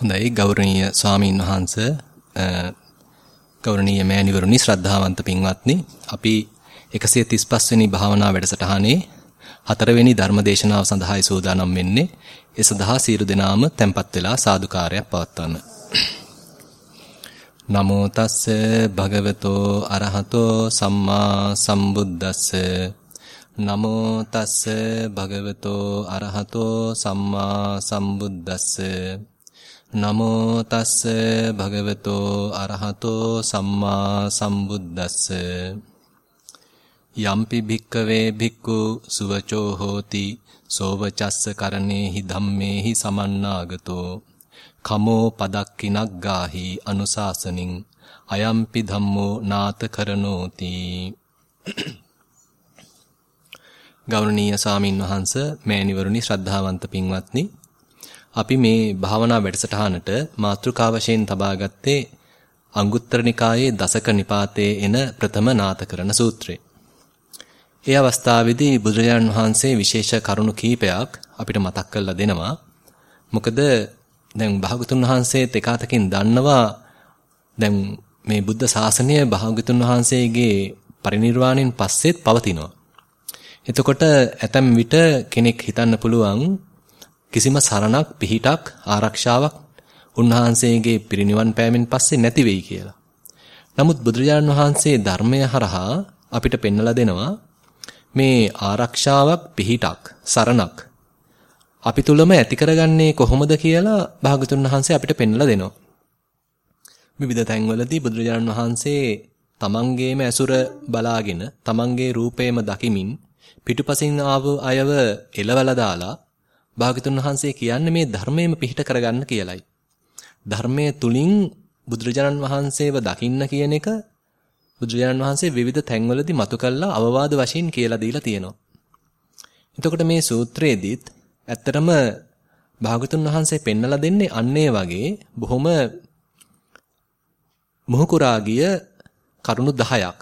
හොඳයි. ගෞරවනීය ස්වාමීන් වහන්ස ගෞරවනීය මෑණිවරුනි ශ්‍රද්ධාවන්ත පින්වත්නි. අපි 135 වෙනි භාවනා වැඩසටහනේ හතරවෙනි ධර්මදේශනාව සඳහායි සූදානම් වෙන්නේ. ඒ සඳහා සියලු දෙනාම tempත් වෙලා සාදුකාරයක් පවත්වන්න. නමෝ තස්ස භගවතෝ අරහතෝ සම්මා සම්බුද්දස්ස. නමෝ තස්ස භගවතෝ අරහතෝ සම්මා සම්බුද්දස්ස. නමෝ තස්ස භගවතෝ අරහතෝ සම්මා සම්බුද්දස්ස. යම්පි භික්කවේ භික්ඛු සුවචෝ හෝති සෝවචස්ස කරණේහි ධම්මේහි සමන්නාගතෝ. කමෝ පදක්කිනක් ගාහි අනුශාසනින් අයම්පි ධම්මෝ නාත කරනෝති. ගෞරවනීය සාමින් වහන්ස මෑණිවරුනි ශ්‍රද්ධාවන්ත පින්වත්නි අපි මේ භාවනා වැඩසටහනට මාතෘකා වශයෙන් තබා ගත්තේ අංගුත්තර නිකායේ දසක නිපාතයේ එන ප්‍රථම නාතකරණ සූත්‍රය. ඒ අවස්ථාවේදී බුදුරජාණන් වහන්සේ විශේෂ කරුණු කීපයක් අපිට මතක් කරලා දෙනවා. මොකද දැන් භාගතුන් වහන්සේ තෙකාතකින් දන්නවා දැන් මේ බුද්ධ ශාසනය භාගතුන් වහන්සේගේ පරිණිරවාණයෙන් පස්සෙත් පවතිනවා. එතකොට ඇතැම් විට කෙනෙක් හිතන්න පුළුවන් කිසිම සරණක් පිහිටක් ආරක්ෂාවක් උන්වහන්සේගේ පිරිනිවන් පෑමෙන් පස්සේ නැති වෙයි කියලා. නමුත් බුදුරජාණන් වහන්සේ ධර්මය හරහා අපිට පෙන්වලා දෙනවා මේ ආරක්ෂාවක් පිහිටක් සරණක් අපි තුලම ඇති කරගන්නේ කොහොමද කියලා භාගතුන් වහන්සේ අපිට පෙන්වලා දෙනවා. විවිධ තැන්වලදී බුදුරජාණන් වහන්සේ තමන්ගේම ඇසුර බලාගෙන තමන්ගේ රූපේම දකිමින් පිටුපසින් ආව අයව එලවලා දාලා භාගතුන් වහන්සේ කියන්නේ මේ ධර්මයේම පිහිට කරගන්න කියලයි. ධර්මයේ තුලින් බුදුරජාණන් වහන්සේව දකින්න කියන එක බුදුරජාණන් වහන්සේ විවිධ තැන්වලදී මතු කළා අවවාද වශයෙන් කියලා දීලා තියෙනවා. එතකොට මේ සූත්‍රයේදීත් ඇත්තටම භාගතුන් වහන්සේ පෙන්නලා දෙන්නේ අන්නේ වගේ බොහොම මුහුකුරා ගිය කරුණු 10ක්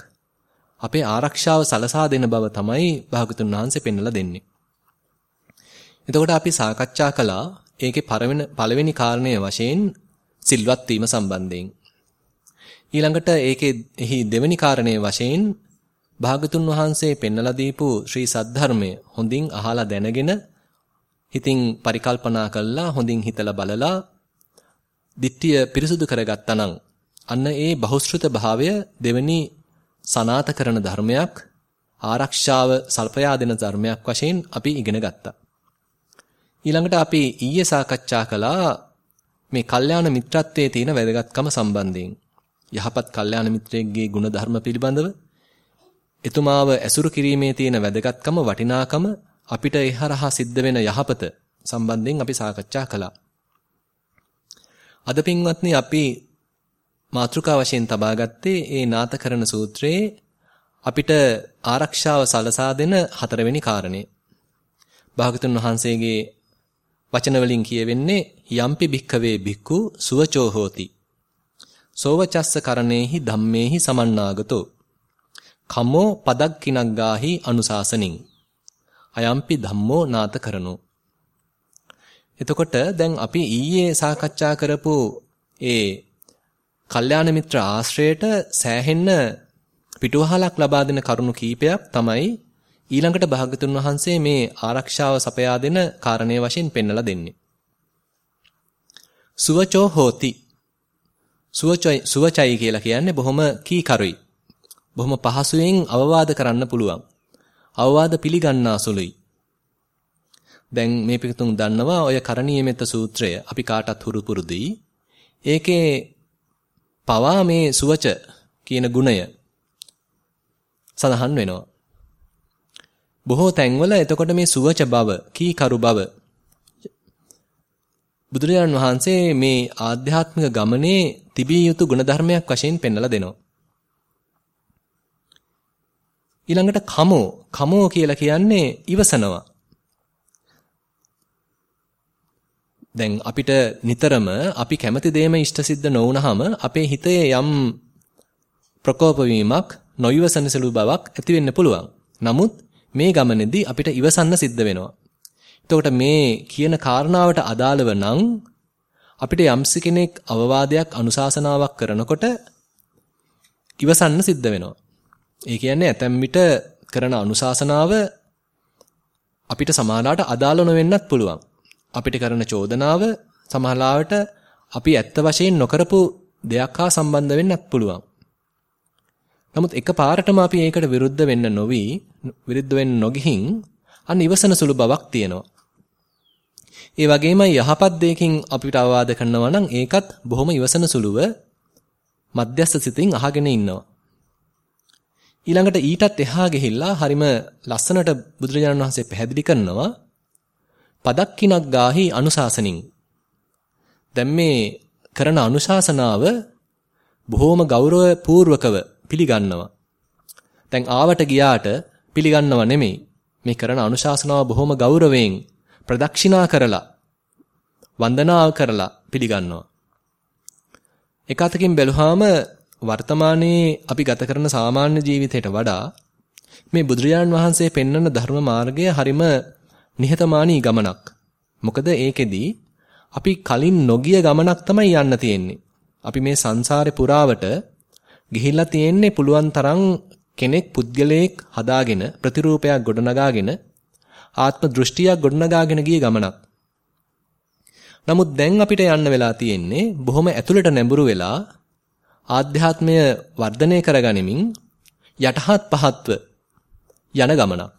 අපේ ආරක්ෂාව සලසා දෙන බව තමයි භාගතුන් වහන්සේ පෙන්නලා දෙන්නේ. එතකොට අපි සාකච්ඡා කළා ඒකේ පළවෙනි කාරණය වශයෙන් සිල්වත් වීම සම්බන්ධයෙන්. ඊළඟට ඒකේ එහි දෙවෙනි කාරණය වශයෙන් භාගතුන් වහන්සේ පෙන්වලා දීපු ශ්‍රී සද්ධර්මය හොඳින් අහලා දැනගෙන හිතින් පරිකල්පනා කළා හොඳින් හිතලා බලලා දිට්ඨිය පිරිසුදු කරගත්තා නම් අන්න ඒ බහුශෘත භාවය දෙවෙනි සනාත කරන ධර්මයක් ආරක්ෂාව සල්පයා දෙන ධර්මයක් වශයෙන් අපි ඉගෙන ගත්තා. ඊළඟට අපි ඊයේ සාකච්ඡා කළා මේ කල්යාණ මිත්‍රත්වයේ තියෙන වැදගත්කම සම්බන්ධයෙන්. යහපත් කල්යාණ මිත්‍රයෙක්ගේ ගුණධර්ම පිළිබඳව එතුමාව ඇසුරු කිරීමේ තියෙන වැදගත්කම වටිනාකම අපිට ඒ හරහා සිද්ධ වෙන යහපත සම්බන්ධයෙන් අපි සාකච්ඡා කළා. අද පින්වත්නි අපි මාතෘකා වශයෙන් තබා ගත්තේ ඒ නාතකරණ සූත්‍රයේ අපිට ආරක්ෂාව සලසා දෙන හතරවෙනි කාරණය. භාගතුන් වහන්සේගේ වචන වලින් කියවෙන්නේ යම්පි භික්ඛවේ භික්ඛු සුවචෝ හෝති. සෝවචස්ස කරණේහි ධම්මේහි සමන්නාගතෝ. කම්මෝ පදක්කිනග්ගාහි අනුශාසනින්. අයම්පි ධම්මෝ නාත කරනෝ. එතකොට දැන් අපි ඊයේ සාකච්ඡා කරපු ඒ කල්යාණ මිත්‍ර ආශ්‍රයයට සෑහෙන්න පිටුවහලක් ලබා දෙන කරුණු කීපයක් තමයි ඊළඟට භාගතුන් වහන්සේ මේ ආරක්ෂාව සපයා දෙන කාරණේ වශයෙන් පෙන්වලා දෙන්නේ. සුවචෝ හෝති. සුවචයි සුවචයි කියලා කියන්නේ බොහොම කීකරුයි. බොහොම පහසුවෙන් අවවාද කරන්න පුළුවන්. අවවාද පිළිගන්නා සුළුයි. දැන් මේ පිටුතුන් දන්නවා ඔය කරණීයමෙත සූත්‍රය අපි කාටත් හුරු පුරුදුයි. ඒකේ පවා මේ සුවච කියන ගුණය සඳහන් වෙනවා. බොහෝ තැන්වල එතකොට මේ සුවච බව, කීකරු බව බුදුරජාණන් වහන්සේ මේ ආධ්‍යාත්මික ගමනේ තිබිය යුතු ගුණධර්මයක් වශයෙන් පෙන්වලා දෙනවා. ඊළඟට කමෝ කමෝ කියලා කියන්නේ ඉවසනවා. දැන් අපිට නිතරම අපි කැමති දෙයම ඉෂ්ට සිද්ධ නොවුනහම අපේ හිතේ යම් ප්‍රකෝප වීමක් නොයවසනසලු බවක් ඇති වෙන්න පුළුවන්. නමුත් මේ ගමනේදී අපිට ඉවසන්න සිද්ධ වෙනවා. එතකොට මේ කියන කාරණාවට අදාළව නම් අපිට යම්සි කෙනෙක් අවවාදයක් අනුශාසනාවක් කරනකොට ඉවසන්න සිද්ධ වෙනවා. ඒ කියන්නේ ඇතැම් විට කරන අනුශාසනාව අපිට සමාලාවට අදාළ නොවෙන්නත් පුළුවන්. අපිට කරන චෝදනාව සමහරවිට අපි ඇත්ත වශයෙන් නොකරපු දෙයක් හා සම්බන්ධ වෙන්නත් පුළුවන්. නමුත් එකපාරටම අපි ඒකට විරුද්ධ වෙන්න නොවි විරුද්ධ වෙන්න නොගිහින් අන්න ඉවසන සුළු බවක් තියෙනවා. ඒ වගේම යහපත් දෙයකින් අපිට අවවාද කරනවා නම් ඒකත් බොහොම ඉවසන සුළුව මධ්‍යස්ථ සිතින් අහගෙන ඉන්නවා. ඊළඟට ඊටත් එහා ගිහිල්ලා හරිම ලස්සනට බුදුරජාණන් වහන්සේ පැහැදිලි කරනවා පදක්කිනක් ගාහි අනුශාසනින්. දැන් මේ කරන අනුශාසනාව බොහොම ගෞරව පූර්වකව පිළිගන්නවා. දැන් ආවට ගියාට පිළිගන්නව නෙමෙයි. මේ කරන අනුශාසනාව බොහොම ගෞරවයෙන් ප්‍රදක්ෂිනා කරලා වන්දනාව කරලා පිළිගන්නවා. එක අතකින් බැලුවාම වර්තමානයේ අපි ගත කරන සාමාන්‍ය ජීවිතයට වඩා මේ බුදුරජාණන් වහන්සේ පෙන්වන ධර්ම මාර්ගය හරිම නිහතමානී ගමනක්. මොකද ඒකෙදී අපි කලින් නොගිය ගමනක් තමයි යන්න තියෙන්නේ. අපි මේ සංසාරේ පුරාවට ගිහිල්ලා තියෙන්නේ පුළුවන් තරම් කෙනෙක් පුද්ගලයෙක් හදාගෙන ප්‍රතිරූපයක් ගොඩනගාගෙන ආත්ම දෘෂ්ටියක් ගොඩනගාගෙන ගිය ගමනක්. නමුත් දැන් අපිට යන්න වෙලා තියෙන්නේ බොහොම ඇතුළට නැඹුරු වෙලා ආධ්‍යාත්මය වර්ධනය කරගනිමින් යටහත් පහත්ව යන ගමනක්.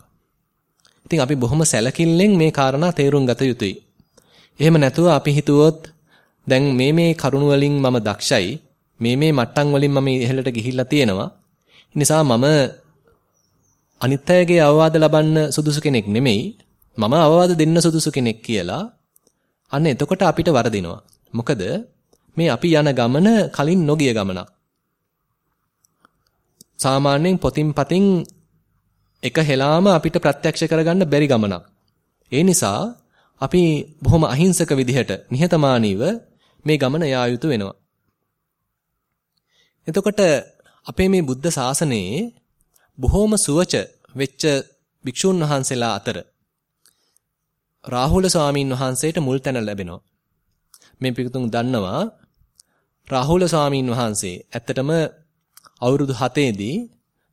ඉතින් අපි බොහොම සැලකිල්ලෙන් මේ කාරණා තේරුම් ගත යුතුයි. එහෙම නැතුව අපි හිතුවොත් දැන් මේ මේ කරුණ වලින් මම දක්ෂයි මේ මේ මට්ටම් වලින් මම ඉහළට ගිහිල්ලා තියෙනවා. නිසා මම අනිත් අයගේ අවවාද ලබන්න සුදුසු කෙනෙක් නෙමෙයි. මම අවවාද දෙන්න සුදුසු කෙනෙක් කියලා අන්න එතකොට අපිට වරදිනවා. මොකද මේ අපි යන ගමන කලින් නොගිය ගමනක්. සාමාන්‍යයෙන් පොතින් පතින් එක හෙලාම අපිට ප්‍රත්‍යක්ෂ කරගන්න බැරි ගමනක්. ඒ නිසා අපි බොහොම අහිංසක විදිහට නිහතමානීව මේ ගමන යා යුතු වෙනවා. එතකොට අපේ මේ බුද්ධ ශාසනයේ බොහොම සුවච වෙච්ච භික්ෂුන් වහන්සේලා අතර රාහුල ස්වාමීන් වහන්සේට මුල් තැන ලැබෙනවා. මේ පිටුතුන් දන්නවා රාහුල ස්වාමීන් වහන්සේ ඇත්තටම අවුරුදු 7 දී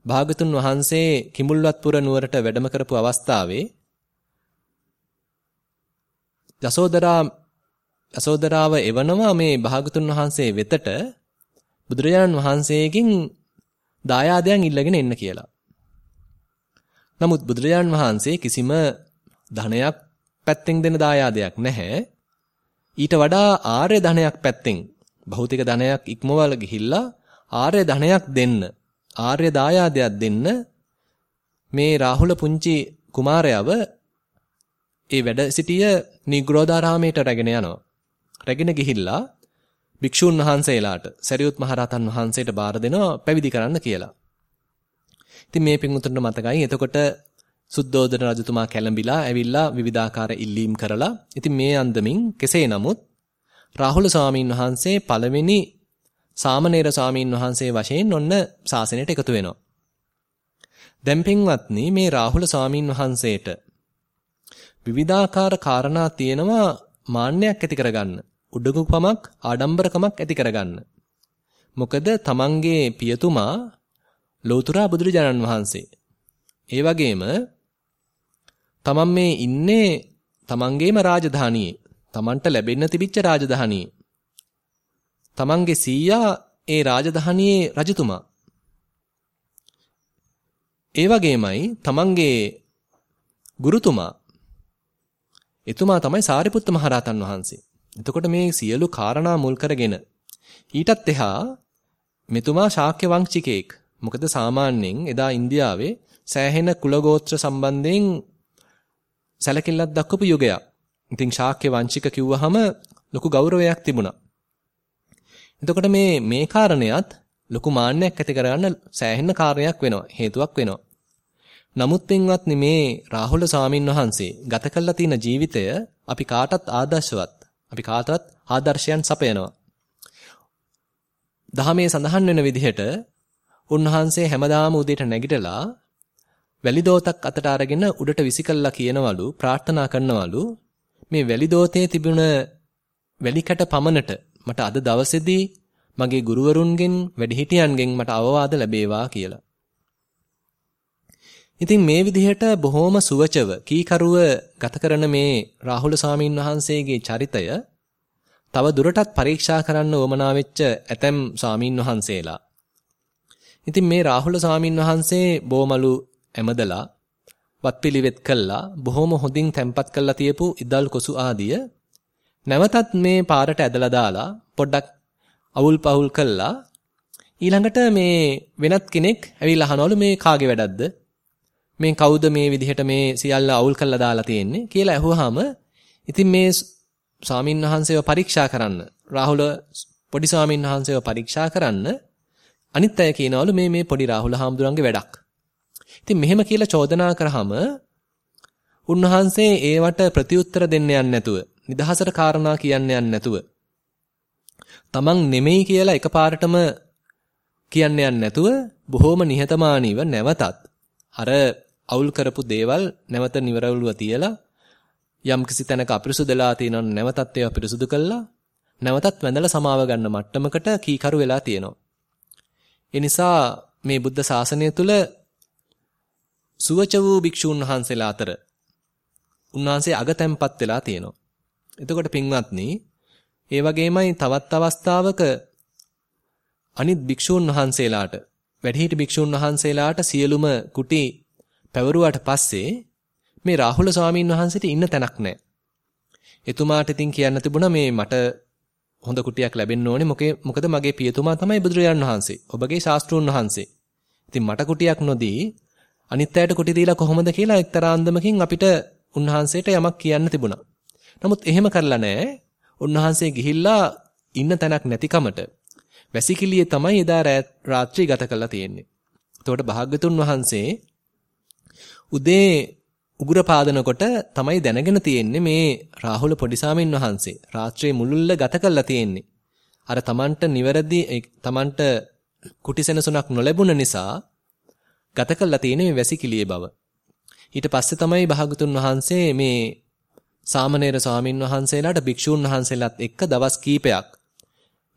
භාගතුන් වහන්සේ කිඹුල්වත්පුර නුවරට වැඩම කරපු අවස්ථාවේ යසෝදරා යසෝදරාව එවනවා මේ භාගතුන් වහන්සේ වෙතට බුදුරජාණන් වහන්සේගෙන් දායාදයන් ඉල්ලගෙන එන්න කියලා. නමුත් බුදුරජාණන් වහන්සේ කිසිම ධනයක් පැත්තෙන් දෙන දායාදයක් නැහැ. ඊට වඩා ආර්ය ධනයක් පැත්තෙන් භෞතික ධනයක් ඉක්මවල ගිහිල්ලා ආර්ය ධනයක් දෙන්න ආර්ය දායාදයක් දෙන්න මේ රාහුල පුංචි කුමාරයව ඒ වැඩ සිටිය නිග්‍රෝධාරාමයට රැගෙන යනවා. රැගෙන ගිහිල්ලා භික්ෂුන් වහන්සේලාට සරියුත් මහරහතන් වහන්සේට බාර දෙනවා පැවිදි කරන්න කියලා. ඉතින් මේ පින්වුතුන්ට මතකයි. එතකොට සුද්ධෝදන රජතුමා කැළඹිලා ඇවිල්ලා විවිධාකාර ඉල්ලීම් කරලා ඉතින් මේ අන්දමින් කෙසේ නමුත් රාහුල ස්වාමීන් වහන්සේ පළවෙනි සාමණේර ස්වාමීන් වහන්සේ වශයෙන් ඔන්න ශාසනයට එකතු වෙනවා. දැන් පින්වත්නි මේ රාහුල ස්වාමීන් වහන්සේට විවිධාකාර කාරණා තියෙනවා මාන්නයක් ඇති කරගන්න. උඩඟුකමක් ආඩම්බරකමක් ඇති කරගන්න. මොකද තමන්ගේ පියතුමා ලෞතුරා බුදුරජාණන් වහන්සේ. ඒ වගේම තමන් මේ ඉන්නේ තමන්ගේම රාජධානියේ. තමන්ට ලැබෙන්න තිබිච්ච රාජධානියේ. තමන්ගේ සීයා ඒ රාජධානියේ රජතුමා. ඒ වගේමයි තමන්ගේ ගුරුතුමා එතුමා තමයි සාරිපුත්ත මහරහතන් වහන්සේ. එතකොට මේ සියලු කාරණා මුල් කරගෙන ඊටත් එහා මෙතුමා ශාක්‍ය වංශිකයෙක්. මොකද සාමාන්‍යයෙන් එදා ඉන්දියාවේ සෑහෙන කුලගෝත්‍ර සම්බන්ධයෙන් සැලකිල්ලක් දක්වපු යුගයක්. ඉතින් ශාක්‍ය වංශික කිව්වහම ලොකු ගෞරවයක් තිබුණා. එතකොට මේ මේ කාරණයක් ලොකු මාන්නයක් ඇති කරගන්න සෑහෙන කාරණයක් වෙනවා. හේතුවක් වෙනවා. නමුත් පින්වත්නි මේ රාහුල සාමින් වහන්සේ ගත කළා තියෙන ජීවිතය අපි කාටත් ආදර්ශවත්. අපි කාටවත් ආදර්ශයන් සපයනවා. දහමේ සඳහන් වෙන විදිහට උන්වහන්සේ හැමදාම උදේට නැගිටලා වැලි දෝතක් අතට අරගෙන උඩට විසිකල්ලා කියනවලු ප්‍රාර්ථනා කරනවලු මේ වැලි දෝතේ තිබුණ වැලිකට පමණට මට අද දවසේදී මගේ ගුරුවරුන්ගෙන් වැඩිහිටියන්ගෙන් මට අවවාද ලැබේවා කියලා. ඉතින් මේ විදිහට බොහොම සුවචව කීකරුව ගත කරන මේ රාහුල සාමීන් වහන්සේගේ චරිතය තව දුරටත් පරීක්ෂා කරන්න උවමනා වෙච්ච ඇතැම් සාමීන් වහන්සේලා. ඉතින් මේ රාහුල සාමීන් වහන්සේ බෝමලු ඇමදලා වත්පිළිවෙත් කළා බොහොම හොඳින් තැම්පත් කළා තියපු ඉදල් කොසු ආදිය. නැවතත් මේ පාරට ඇදලා දාලා පොඩ්ඩක් අවුල් පහුල් කළා. ඊළඟට මේ වෙනත් කෙනෙක් ඇවිල්ලා අහනවලු මේ කාගේ වැඩක්ද? මේ කවුද මේ විදිහට මේ සියල්ල අවුල් කරලා දාලා තියෙන්නේ කියලා ඇහුවාම ඉතින් මේ ස්වාමින් වහන්සේව පරීක්ෂා කරන්න රාහුල පොඩි ස්වාමින් වහන්සේව පරීක්ෂා කරන්න අනිත් අය කියනවලු මේ මේ පොඩි රාහුල හාමුදුරන්ගේ වැඩක්. ඉතින් මෙහෙම කියලා චෝදනා කරාම උන්වහන්සේ ඒවට ප්‍රතිඋත්තර දෙන්න යන්නේ නැතුව නිදහසට කාරණා කියන්න යන්නේ නැතුව තමන් නෙමෙයි කියලා එකපාරටම කියන්න යන්නේ නැතුව බොහොම නිහතමානීව නැවතත් අර අවුල් කරපු දේවල් නැවත නිවරවුලුව තියලා යම්කිසි තැනක අපිරිසුදුලා තියෙනවා නැවතත් ඒවා පිරිසුදු කළා නැවතත් වැඳලා සමාව ගන්න මට්ටමකට කීකරු වෙලා තියෙනවා. ඒ නිසා මේ බුද්ධ ශාසනය තුල සුවච වූ භික්ෂූන් වහන්සේලා අතර උන්වහන්සේ අගතැම්පත් වෙලා තියෙනවා. එතකොට පින්වත්නි, ඒ වගේමයි තවත් අවස්ථාවක අනිත් භික්ෂූන් වහන්සේලාට වැඩිහිටි භික්ෂූන් වහන්සේලාට සියලුම කුටි පැවරුවාට පස්සේ මේ රාහුල ස්වාමීන් වහන්සේට ඉන්න තැනක් නැහැ. එතුමාට ඉතින් කියන්න තිබුණා මේ මට හොඳ කුටියක් ලැබෙන්න ඕනේ මොකේ මොකද මගේ පියතුමා තමයි බුදුරජාණන් වහන්සේ. ඔබගේ ශාස්ත්‍රූන් වහන්සේ. ඉතින් මට කුටියක් නොදී අනිත් අයට කුටි දීලා කොහොමද කියලා එක්තරා අන්දමකින් අපිට උන්වහන්සේට යමක් කියන්න තිබුණා. නමුත් එහෙම කරලා නැහැ. උන්වහන්සේ ගිහිල්ලා ඉන්න තැනක් නැතිකමට වැසිකිළියේ තමයි එදා රාත්‍රී ගත කරලා තියෙන්නේ. එතකොට භාග්‍යතුන් වහන්සේ උදේ උගුර පාදනකොට තමයි දැනගෙන තියෙන්නේ මේ රාහුල පොඩිසාමින් වහන්සේ රාත්‍රියේ මුළුල්ල ගත කරලා තියෙන්නේ. අර Tamanට නිවැරදි Tamanට කුටිසෙනසුනක් නොලැබුණ නිසා ගත කරලා තියෙන්නේ මේ වැසිකිළියේ බව. ඊට පස්සේ තමයි භාගතුන් වහන්සේ මේ සාමණේර ස්වාමින් වහන්සේලාට භික්ෂූන් වහන්සේලාත් එක්ක දවස් කීපයක්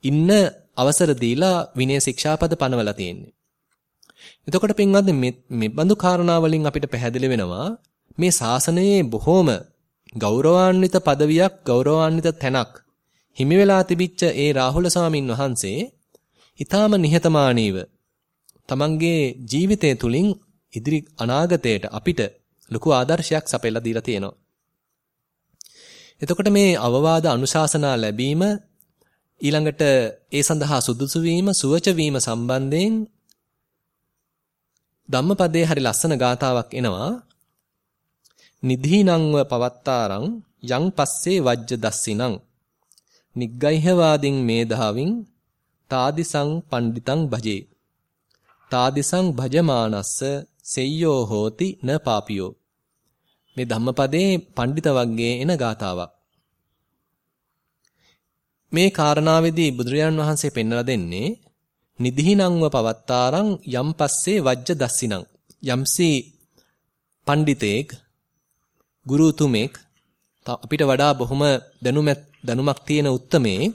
ඉන්න අවසර දීලා විනය ශික්ෂාපද පනවලා තියෙන්නේ. එතකොට පින්වත්නි මේ බඳු කාරණා වලින් අපිට පැහැදිලි වෙනවා මේ ශාසනයේ බොහෝම ගෞරවාන්විත පදවියක් ගෞරවාන්විත තැනක් හිමි වෙලා තිබිච්ච ඒ රාහුල ස්වාමින් වහන්සේ ඊටාම නිහතමානීව තමන්ගේ ජීවිතය තුලින් ඉදිරි අනාගතයට අපිට ලොකු ආදර්ශයක් සපයලා දීලා තියෙනවා. එතකොට මේ අවවාද අනුශාසනා ලැබීම ඊළඟට ඒ සඳහා සුදුසු වීම සුවච වීම සම්බන්ධයෙන් ධම්මපදයේ හරි ලස්සන ගාතාවක් එනවා. නිධීනංව පවත්තාරං යං පස්සේ වජ්ජ දස්සිනං. නිග්ගයිහවාදින් මේධාවින් තාදිසං පණ්ඩිතං භජේ. තාදිසං භජමානස්ස සෙය්‍යෝ හෝති න පාපියෝ. මේ ධම්මපදයේ පණ්ඩිත වර්ගයේ එන ගාතාවක්. මේ කාරණාවේදී බුදුරජාන් වහන්සේ පෙන්වලා දෙන්නේ නිදිහිනංව පවත්තාරං යම් පස්සේ වජ්ජ දස්සිනං. යම්සි පණ්ඩිතේක් ගුරුතුමෙක් අපිට වඩා බොහොම දැනුමක් දැනුමක් තියෙන උත්තමේ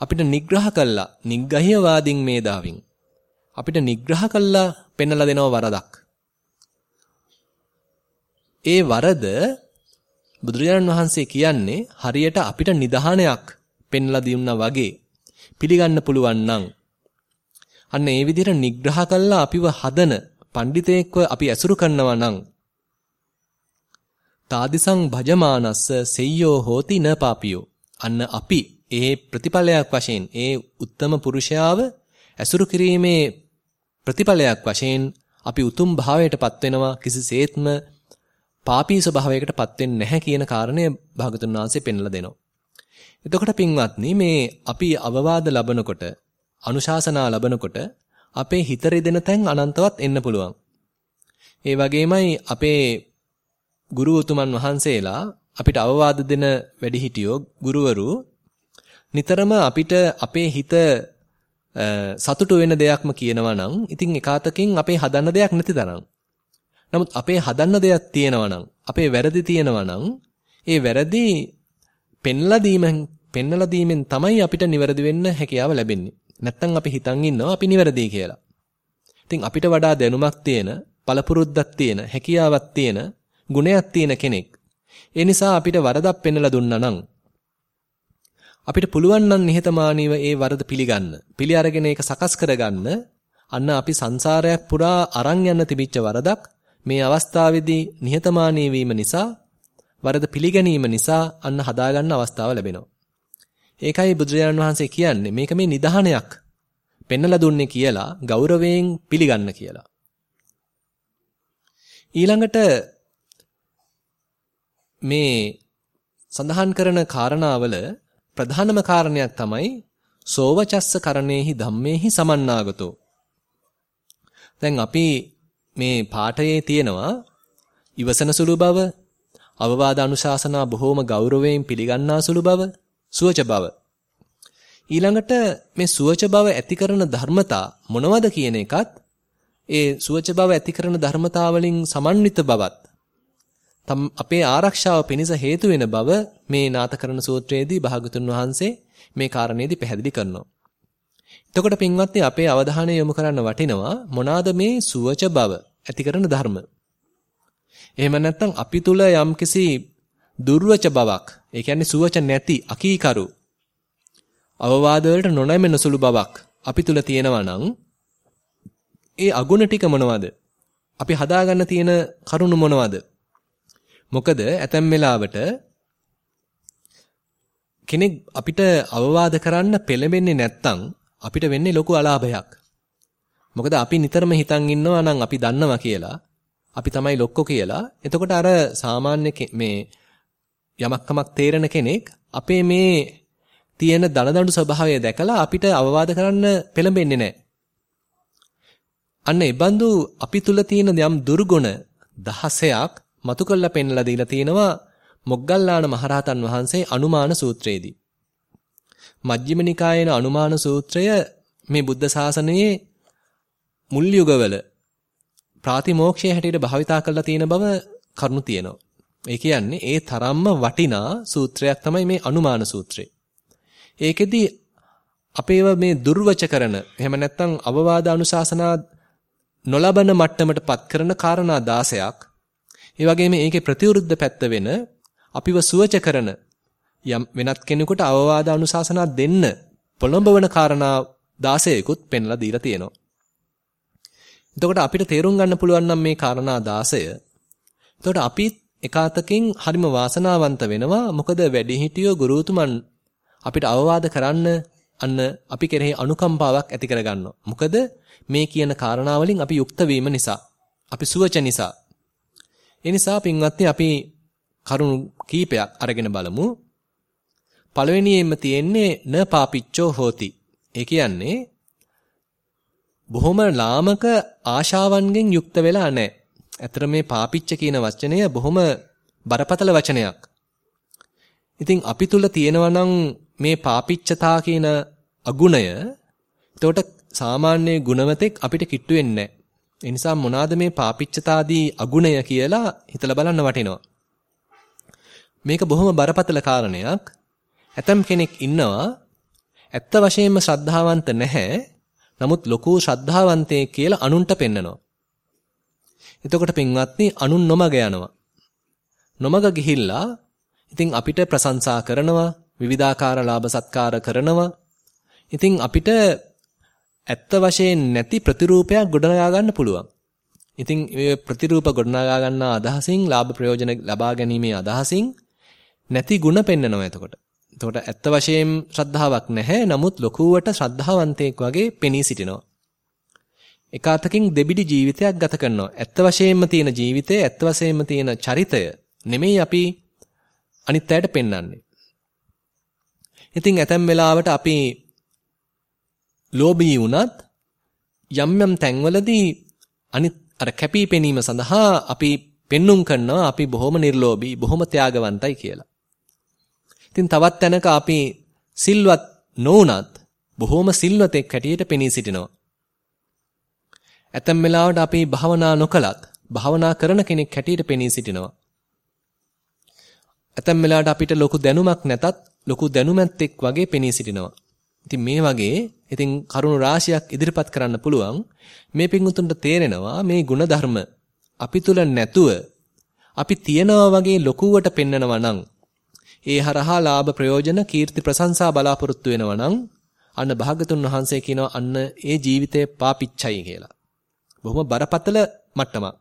අපිට නිග්‍රහ කළා නිග්ගහිය වාදින් මේදාවින් අපිට නිග්‍රහ කළා පෙන්වලා දෙනව වරදක්. ඒ වරද බුදුරජාණන් වහන්සේ කියන්නේ හරියට අපිට නිදහනයක් පෙන්ලා දුන්නා වගේ පිළිගන්න පුළුවන් නම් අන්න ඒ විදිහට නිග්‍රහ කළා අපිව හදන පඬිතෙක්ව අපි ඇසුරු කරනවා නම් තාදිසං භජමානස්ස සෙය්‍යෝ හෝති න පාපියෝ අන්න අපි ඒ ප්‍රතිඵලයක් වශයෙන් ඒ උත්තම පුරුෂයාව ඇසුරු කිරීමේ ප්‍රතිඵලයක් වශයෙන් අපි උතුම් භාවයටපත් වෙනවා කිසිසේත්ම පාපී ස්වභාවයකටපත් වෙන්නේ නැහැ කියන කාරණය භාගතුන් වහන්සේ පෙන්වලා දෙනවා. එතකොට පින්වත්නි මේ අපි අවවාද ලබනකොට අනුශාසනා ලබනකොට අපේ හිත රිදෙන තැන් අනන්තවත් එන්න පුළුවන්. ඒ වගේමයි අපේ ගුරු උතුමන් වහන්සේලා අපිට අවවාද දෙන වැඩිහිටියෝ ගුරුවරු නිතරම අපිට අපේ හිත සතුටු වෙන දෙයක්ම කියනවා නම් ඉතින් එකාතකින් අපේ හදන්න දෙයක් නැති තරම්. නමුත් අපේ හදන්න දෙයක් තියෙනවා නම් අපේ වැරදි තියෙනවා නම් ඒ වැරදි පෙන්ලා දීමෙන් පෙන්නලා දීමෙන් තමයි අපිට නිවැරදි වෙන්න හැකියාව ලැබෙන්නේ. නැත්තම් අපි හිතන් ඉන්නවා අපි නිවැරදි කියලා. ඉතින් අපිට වඩා දැනුමක් තියෙන, පළපුරුද්දක් තියෙන, හැකියාවක් තියෙන, ගුණයක් තියෙන කෙනෙක්. ඒ නිසා අපිට වරදක් පෙන්නලා දුන්නා නම් අපිට පුළුවන් නම් නිහතමානීව ඒ වරද පිළිගන්න. පිළි අරගෙන ඒක සකස් කරගන්න. අන්න අපි සංසාරයක් පුරා අරන් යන්න තිබිච්ච වරදක් මේ අවස්ථාවේදී නිහතමානී වීම නිසා වරද පිළිගැනීම නිසා අන්න හදාගන්න අවස්ථාව ලැබෙනවා. ඒකයි බුදුරජාණන් වහන්සේ කියන්නේ මේක මේ නිදහනයක් පෙන්නලා දුන්නේ කියලා ගෞරවයෙන් පිළිගන්න කියලා. ඊළඟට මේ සඳහන් කරන කාරණාවල ප්‍රධානම කාරණයක් තමයි සෝවචස්ස කරණේහි ධම්මේහි සමන්නාගතෝ. දැන් අපි මේ පාඨයේ තියෙනවා ඉවසන සුළු බව, අවවාද අනුශාසනා බොහෝම ගෞරවයෙන් පිළිගන්නා සුළු බව, සුවච බව. ඊළඟට මේ සුවච බව ඇති කරන ධර්මතා මොනවද කියන එකත් ඒ සුවච බව ඇති කරන ධර්මතා වලින් සමන්විත බවත් අපේ ආරක්ෂාව පිණිස හේතු වෙන බව මේ නාථකරණ සූත්‍රයේදී භාගතුන් වහන්සේ මේ කාරණේදී පැහැදිලි කරනවා. එතකොට පින්වත්නි අපේ අවධානය යොමු කරන්න වටිනවා මොනවාද මේ සුවච බව ඇති කරන ධර්ම. එහෙම නැත්නම් අපි තුල යම්කිසි දුර්වච බවක්, ඒ කියන්නේ සුවච නැති අකීකරු අවවාද වලට නොනැමෙන සුළු බවක් අපි තුල තියෙනවා නම් ඒ අගුණ ටික මොනවද? අපි හදාගන්න තියෙන කරුණු මොනවද? මොකද ඇතැම් වෙලාවට කෙනෙක් අපිට අවවාද කරන්න පෙළඹෙන්නේ නැත්තම් අපිට වෙන්නේ ලොකු අලාභයක්. මොකද අපි නිතරම හිතන් ඉන්නවා නම් අපි දන්නවා කියලා. අපි තමයි ලොක්කෝ කියලා. එතකොට අර සාමාන්‍ය මේ යමක් කමක් තේරෙන කෙනෙක් අපේ මේ තියෙන දනදඬු ස්වභාවය දැකලා අපිට අවවාද කරන්න පෙළඹෙන්නේ නැහැ. අන්න ඒ බඳු අපි තුල තියෙන යම් දුර්ගුණ 16ක් මතු කළා පෙන්ලා දීලා තියෙනවා මොග්ගල්ලාන මහරහතන් වහන්සේ අනුමාන සූත්‍රයේදී. මජ්ක්‍ධිම නිකායේන අනුමාන සූත්‍රය මේ බුද්ධ ශාසනයේ මුල් යුගවල ප්‍රාතිමෝක්ෂය හැටියට භාවිතා කරලා තියෙන බව කරුණු තියෙනවා. ඒ කියන්නේ ඒ තරම්ම වටිනා සූත්‍රයක් තමයි මේ අනුමාන සූත්‍රය. ඒකෙදි අපේව මේ දුර්වච කරන එහෙම නැත්නම් අවවාද අනුශාසනා නොලබන මට්ටමටපත් කරන කාරණා 16ක් ඒ වගේම ඒකේ ප්‍රතිවිරුද්ධ පැත්ත වෙන අපිව සුවච කරන යම් වෙනත් කෙනෙකුට අවවාද අනුශාසනා දෙන්න පොළඹවන කාරණා 16කුත් පෙන්ලා දීලා තියෙනවා. එතකොට අපිට තේරුම් ගන්න පුළුවන් නම් මේ කාරණා 16 එතකොට අපි එකාතකින් හරිම වාසනාවන්ත වෙනවා මොකද වැඩිහිටියෝ ගුරුතුමන් අපිට අවවාද කරන්න අන්න අපි කෙරෙහි අනුකම්පාවක් ඇති කරගන්නවා. මොකද මේ කියන කාරණා වලින් අපි යුක්ත වීම නිසා. අපි සුවච නිසා. ඒ නිසා පින්වත්නි අපි කරුණු කීපයක් අරගෙන බලමු. පළවෙනියෙන්ම තියෙන්නේ න පාපිච්චෝ හෝති. ඒ කියන්නේ බොහොම ලාමක ආශාවන්ගෙන් යුක්ත වෙලා නැහැ. ඇතර මේ පාපිච්ච කියන වචනය බොහොම බරපතල වචනයක්. ඉතින් අපි තුල තියෙනවා මේ පාපිච්චතා කියන අගුණය එතකොට සාමාන්‍ය ගුණවතෙක් අපිට කිට්ටු වෙන්නේ නැහැ. ඒ නිසා මොනවාද මේ පාපිච්චතාදී අගුණය කියලා හිතලා බලන්න වටිනවා. මේක බොහොම බරපතල කාරණයක්. ඇතම් කෙනෙක් ඉන්නවා ඇත්ත වශයෙන්ම ශ්‍රද්ධාවන්ත නැහැ. නමුත් ලොකු ශ්‍රද්ධාවන්තයෙක් කියලා අනුන්ට පෙන්නනවා. එතකොට පින්වත්නි අනුන් නොමග යනවා. නොමග ගිහිල්ලා ඉතින් අපිට ප්‍රශංසා කරනවා, විවිධාකාර ලාභ සත්කාර කරනවා. ඉතින් අපිට ඇත්ත වශයෙන් නැති ප්‍රතිරූපයක් ගොඩනගා ගන්න පුළුවන්. ඉතින් මේ ප්‍රතිරූප ගොඩනගා ගන්න අදහසින් ලාභ ප්‍රයෝජන ලබා ගැනීමේ අදහසින් නැති ಗುಣ පෙන්නනවා එතකොට. එතකොට ඇත්ත වශයෙන් ශ්‍රද්ධාවක් නැහැ. නමුත් ලොකුවට ශ්‍රද්ධාවන්තයෙක් වගේ පෙනී සිටිනවා. එකාතකින් දෙබිඩි ජීවිතයක් ගත කරනවා. ඇත්ත වශයෙන්ම තියෙන ජීවිතය, ඇත්ත වශයෙන්ම තියෙන චරිතය නෙමෙයි අපි අනිත් අයට පෙන්වන්නේ. ඉතින් ඇතැම් වෙලාවට අපි ලෝභී වුණත් යම් යම් තැන්වලදී අනිත් අර කැපී පෙනීම සඳහා අපි පෙන්눔 කරනවා අපි බොහොම නිර්ලෝභී බොහොම ත්‍යාගවන්තයි කියලා. ඉතින් තවත් තැනක අපි සිල්වත් නොවුනත් බොහොම සිල්වතෙක් හැටියට පෙනී සිටිනවා. ඇතැම් වෙලාවට අපි භවනා නොකලත් භවනා කරන කෙනෙක් හැටියට පෙනී සිටිනවා. ඇතැම් වෙලාවට අපිට ලොකු දැනුමක් නැතත් ලොකු දැනුමැත්තෙක් වගේ පෙනී සිටිනවා. ඉතින් මේ වගේ ඉතින් කරුණු රාශියක් ඉදිරිපත් කරන්න පුළුවන්. මේ පිංගුතුන්ට තේරෙනවා මේ ಗುಣධර්ම අපි තුල නැතුව අපි තියනවා වගේ ලොකුවට පෙන්නනවා නම් ඒ හරහා ලාභ ප්‍රයෝජන කීර්ති ප්‍රශංසා බලාපොරොත්තු වෙනවා නම් අන්න භාගතුන් වහන්සේ කියනවා අන්න ඒ ජීවිතේ පාපිච්චයි කියලා. බොහොම බරපතල මට්ටමක්.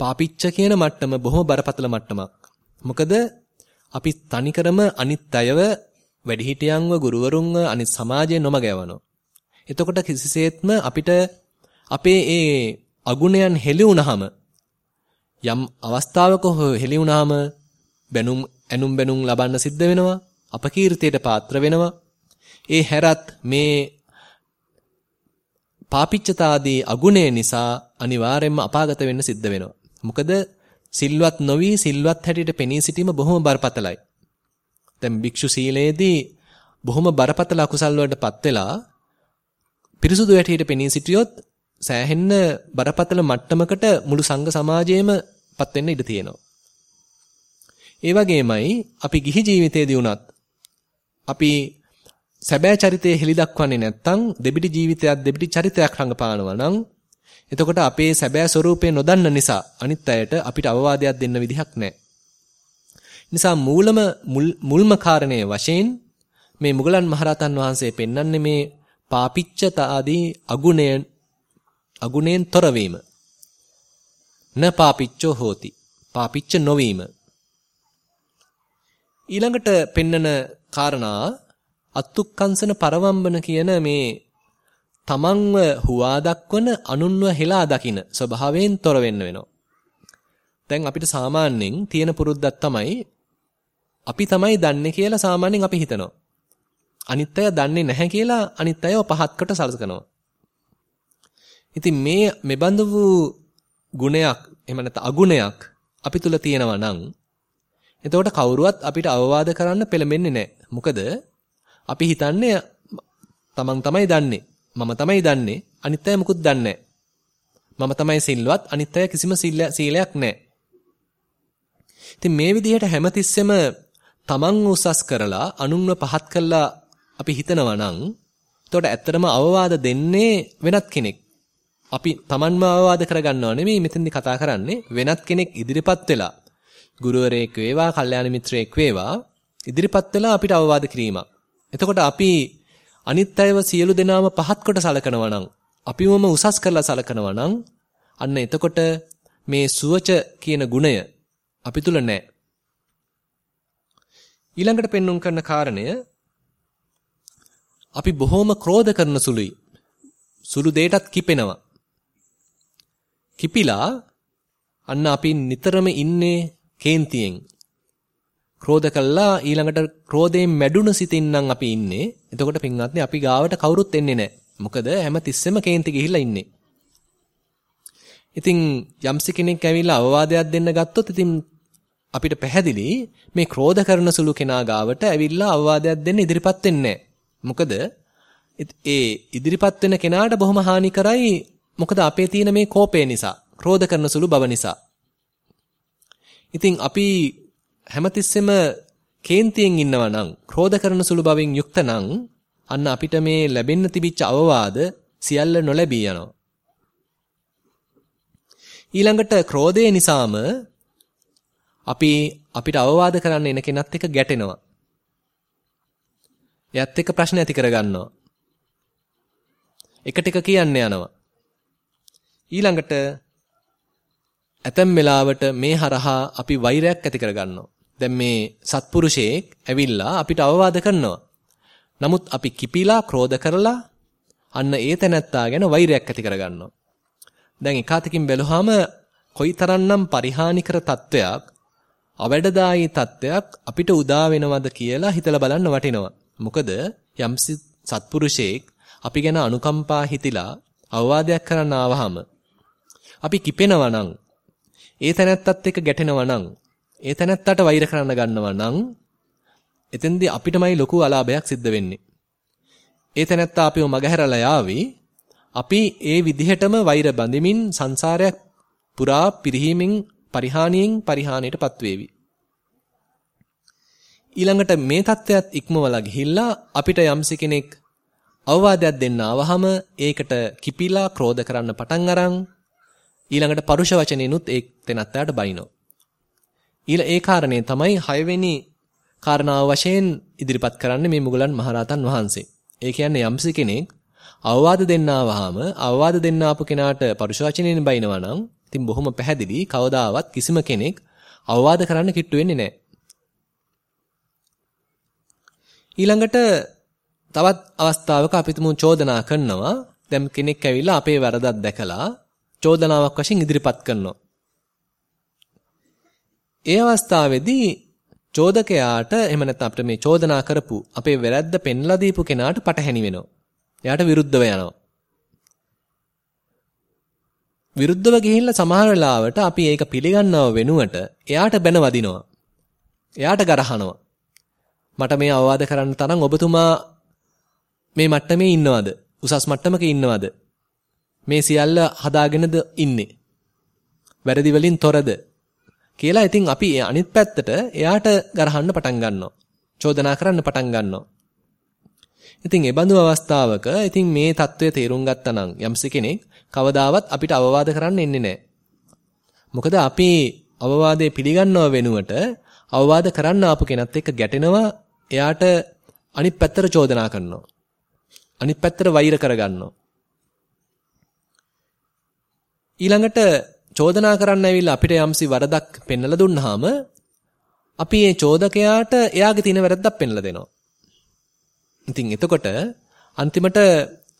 පාපිච්ච කියන මට්ටම බොහොම බරපතල මට්ටමක්. මොකද අපි තනිකරම අනිත් අයව වැඩිහිටියන්ව ගුරුවරුන්ව අනිත් සමාජයේ නොමග යවනවා. එතකොට කිසිසේත්ම අපිට අපේ ඒ අගුණයන් හෙළි වුණාම යම් අවස්ථාවක හෙළි වුණාම බැනුම් ඇනුම් බැනුම් ලබන්න සිද්ධ වෙනවා අපකීර්තියට පාත්‍ර වෙනවා ඒ හැරත් මේ පාපිච්චතාදී අගුණය නිසා අනිවාර්යයෙන්ම අපාගත වෙන්න සිද්ධ වෙනවා. මොකද සිල්වත් නොවි සිල්වත් හැටියට පෙනී සිටීම බොහොම බරපතලයි. දැන් භික්ෂු සීලයේදී බොහොම බරපතල අකුසල් වලටපත් වෙලා පිරිසුදු හැටියට පෙනී සිටියොත් සෑහෙන්න බරපතල මට්ටමකට මුළු සංඝ සමාජයේම පත් වෙන්න ඉඩ තියෙනවා. ඒ වගේමයි අපි ගිහි ජීවිතයේදී වුණත් අපි සැබෑ චරිතය හෙළි දක්වන්නේ නැත්නම් දෙබිඩි ජීවිතයක් දෙබිඩි චරිතයක් රඟපානවා නම් එතකොට අපේ සැබෑ ස්වરૂපය නොදන්න නිසා අනිත් අයට අපිට අවවාදයක් දෙන්න විදිහක් නැහැ. නිසා මූලම මුල්ම කාරණයේ වශයෙන් මේ මුගලන් මහරහතන් වහන්සේ පෙන්වන්නේ මේ පාපිච්චතාදී අගුණයෙන් අගුණයෙන් තොරවීම. න පාපිච්චෝ හෝති. පාපිච්ච නොවීම. ඊළඟට පෙන්නන කාරණා අත්තුක්කංශන පරවම්බන කියන මේ තමන්ව හුවා දක්වන අනුන්ව හෙලා දකින ස්වභාවයෙන් තොර වෙන්න වෙනවා. දැන් අපිට සාමාන්‍යයෙන් තියෙන පුරුද්දක් තමයි අපි තමයි දන්නේ කියලා සාමාන්‍යයෙන් අපි හිතනවා. අනිත් අය දන්නේ නැහැ කියලා අනිත් අයව පහත්කට සලකනවා. ඉතින් මේ මෙබඳු වූ ගුණයක් එහෙම නැත්නම් අගුණයක් අපි තුල තියෙනවා නම් එතකොට කවුරුවත් අපිට අවවාද කරන්න පෙළඹෙන්නේ නැහැ. මොකද අපි හිතන්නේ තමන් තමයි දන්නේ. මම තමයි දන්නේ. අනිත් අය මුකුත් දන්නේ මම තමයි සිල්වත් අනිත් අය කිසිම සීලයක් නැහැ. ඉතින් මේ විදිහට හැමතිස්සෙම තමන් උසස් කරලා අනුන්ව පහත් කළා අපි හිතනවා නම් එතකොට ඇත්තටම අවවාද දෙන්නේ වෙනත් කෙනෙක්. අපි තමන්ම අවවාද කරගන්නව නෙමෙයි මෙතෙන්දි කතා කරන්නේ වෙනත් කෙනෙක් ඉදිරිපත් වෙලා ගුරුවරයෙක් වේවා, කල්යාණ මිත්‍රයෙක් වේවා ඉදිරිපත් වෙලා අපිට අවවාද කිරීමක්. එතකොට අපි අනිත් අයව සියලු දෙනාම පහත් කොට සලකනවා නම් අපිවම උසස් කරලා සලකනවා නම් අන්න එතකොට මේ සුවච කියන ගුණය අපි තුල නැහැ. ඊළඟට පෙන්눔 කරන කාරණය අපි බොහොම ක්‍රෝධ කරන සුළුයි. සුළු දෙයටත් කිපෙනවා. කිපිලා අන්න අපි නිතරම ඉන්නේ කේන්තියෙන් ක්‍රෝධ කළා ඊළඟට ක්‍රෝධයෙන් මැඩුණු සිතින් නම් අපි ඉන්නේ. එතකොට පින්වත්නි අපි ගාවට කවුරුත් එන්නේ නැහැ. මොකද හැම තිස්සෙම කේන්ති ගිහිල්ලා ඉන්නේ. ඉතින් යම්සි කෙනෙක් ඇවිල්ලා අවවාදයක් දෙන්න ගත්තොත් ඉතින් අපිට පැහැදිලි මේ ක්‍රෝධ කරන සුළු කෙනා ගාවට ඇවිල්ලා අවවාදයක් දෙන්න ඉදිරිපත් වෙන්නේ මොකද ඒ ඉදිරිපත් වෙන කෙනාට බොහොම හානි කරයි මොකද අපේ තියෙන මේ කෝපය නිසා ක්‍රෝධ කරන සුළු බව නිසා ඉතින් අපි හැමතිස්සෙම කේන්තියෙන් ඉන්නවා නම් ක්‍රෝධ කරන සුළු බවින් යුක්ත නම් අන්න අපිට මේ ලැබෙන්න තිබිච්ච අවවාද සියල්ල නොලැබී යනවා. ඊළඟට ක්‍රෝධය නිසාම අපි අපිට අවවාද කරන්න එන කෙනත් එක්ක ගැටෙනවා. එයත් එක්ක ප්‍රශ්න ඇති කරගන්නවා. එක ටික කියන්න යනවා. ඊළඟට ඇතැම් වෙලාවට මේ හරහා අපි වෛරයක් ඇති කරගන්නවා. දැන් මේ සත්පුරුෂයෙක් ඇවිල්ලා අපිට අවවාද කරනවා. නමුත් අපි කිපිලා ක්‍රෝධ කරලා අන්න ඒ තැනැත්තා ගැන වෛරයක් ඇති කරගන්නවා. දැන් එකාතකින් බැලුවාම කොයිතරම්නම් පරිහානිකර තත්වයක් අවැඩදායි තත්වයක් අපිට උදා වෙනවද කියලා හිතලා බලන්න වටිනවා. මොකද යම් සත්පුරුෂයෙක් අපි ගැන අනුකම්පා හිතිලා අවවාදයක් කරන්න ආවහම අපි කිපෙනවා නම් ඒ තැනැත්තත් එක්ක ගැටෙනවා නම් ඒ තැනැත්තට වෛර කරන්න ගන්නවා නම් එතෙන්දී අපිටමයි ලොකු අලාභයක් සිද්ධ වෙන්නේ. ඒ තැනැත්තා අපිව මගහැරලා යාවි අපි ඒ විදිහටම වෛර බඳිමින් සංසාරයක් පුරා පිරිහීමෙන් පරිහානියෙන් පරිහානියටපත් වේවි. ඊළඟට මේ தත්වයක් ඉක්මවලා ගිහිල්ලා අපිට යම්සි කෙනෙක් අවවාදයක් දෙන්න ආවහම ඒකට කිපිලා ක්‍රෝධ කරන්න පටන් අරන් ඊළඟට පරුෂ වචනිනුත් ඒ තැනත්තාට බයිනෝ. ඊළ ඒ කාරණේ තමයි 6 වෙනි කාරණාව වශයෙන් ඉදිරිපත් කරන්නේ මේ මුගලන් මහරහතන් වහන්සේ. ඒ කියන්නේ යම්සි කෙනෙක් අවවාද දෙන්න ආවහම අවවාද දෙන්න ආපු කෙනාට පරුෂ වචනෙන් බයිනවා නම් ඉතින් බොහොම පැහැදිලි කවදාවත් කිසිම කෙනෙක් අවවාද කරන්න කිට්ටු වෙන්නේ නැහැ. ඊළඟට තවත් අවස්ථාවක අපි තුමු චෝදනා කරනවා. දැන් කෙනෙක් ඇවිල්ලා අපේ වැරදක් දැකලා චෝදනාවක් වශයෙන් ඉදිරිපත් කරනවා. ඒ අවස්ථාවේදී චෝදකයාට එහෙම නැත්නම් අපිට මේ චෝදනා කරපු අපේ වැරද්ද පෙන්ලා දීපු කෙනාට පටහැනි වෙනවා. එයාට විරුද්ධව යනවා. විරුද්ධව ගිහිල්ලා සමහර වෙලාවට අපි ඒක පිළිගන්නව වෙනුවට එයාට බැන වදිනවා. එයාට ගරහනවා. මට මේ අවවාද කරන්න තරම් ඔබතුමා මේ මට්ටමේ ඉන්නවද? උසස් මට්ටමක ඉන්නවද? මේ සියල්ල හදාගෙනද ඉන්නේ? වැරදි වලින් තොරද? කියලා ඉතින් අපි අනිත් පැත්තට එයාට ගරහන්න පටන් ගන්නවා. චෝදනා කරන්න පටන් ගන්නවා. ඉතින් ඒ බඳු අවස්ථාවක ඉතින් මේ தত্ত্বය තේරුම් ගත්තනම් යම්සි කෙනෙක් කවදාවත් අපිට අවවාද කරන්න එන්නේ නැහැ. මොකද අපි අවවාදේ පිළිගන්නව වෙනුවට අවවාද කරන්න ආපු කෙනත් එක්ක ගැටෙනවා එයාට අනිත් පැත්තට චෝදනා කරනවා. අනිත් පැත්තට වෛර කරගන්නවා. ඊළඟට චෝදනා කරන්න ඇවිල්ලා අපිට යම්සි වරදක් පෙන්වලා දුන්නාම අපි මේ චෝදකයාට එයාගේ තියෙන වැරද්දක් පෙන්වලා දෙනවා. ඉතින් එතකොට අන්තිමට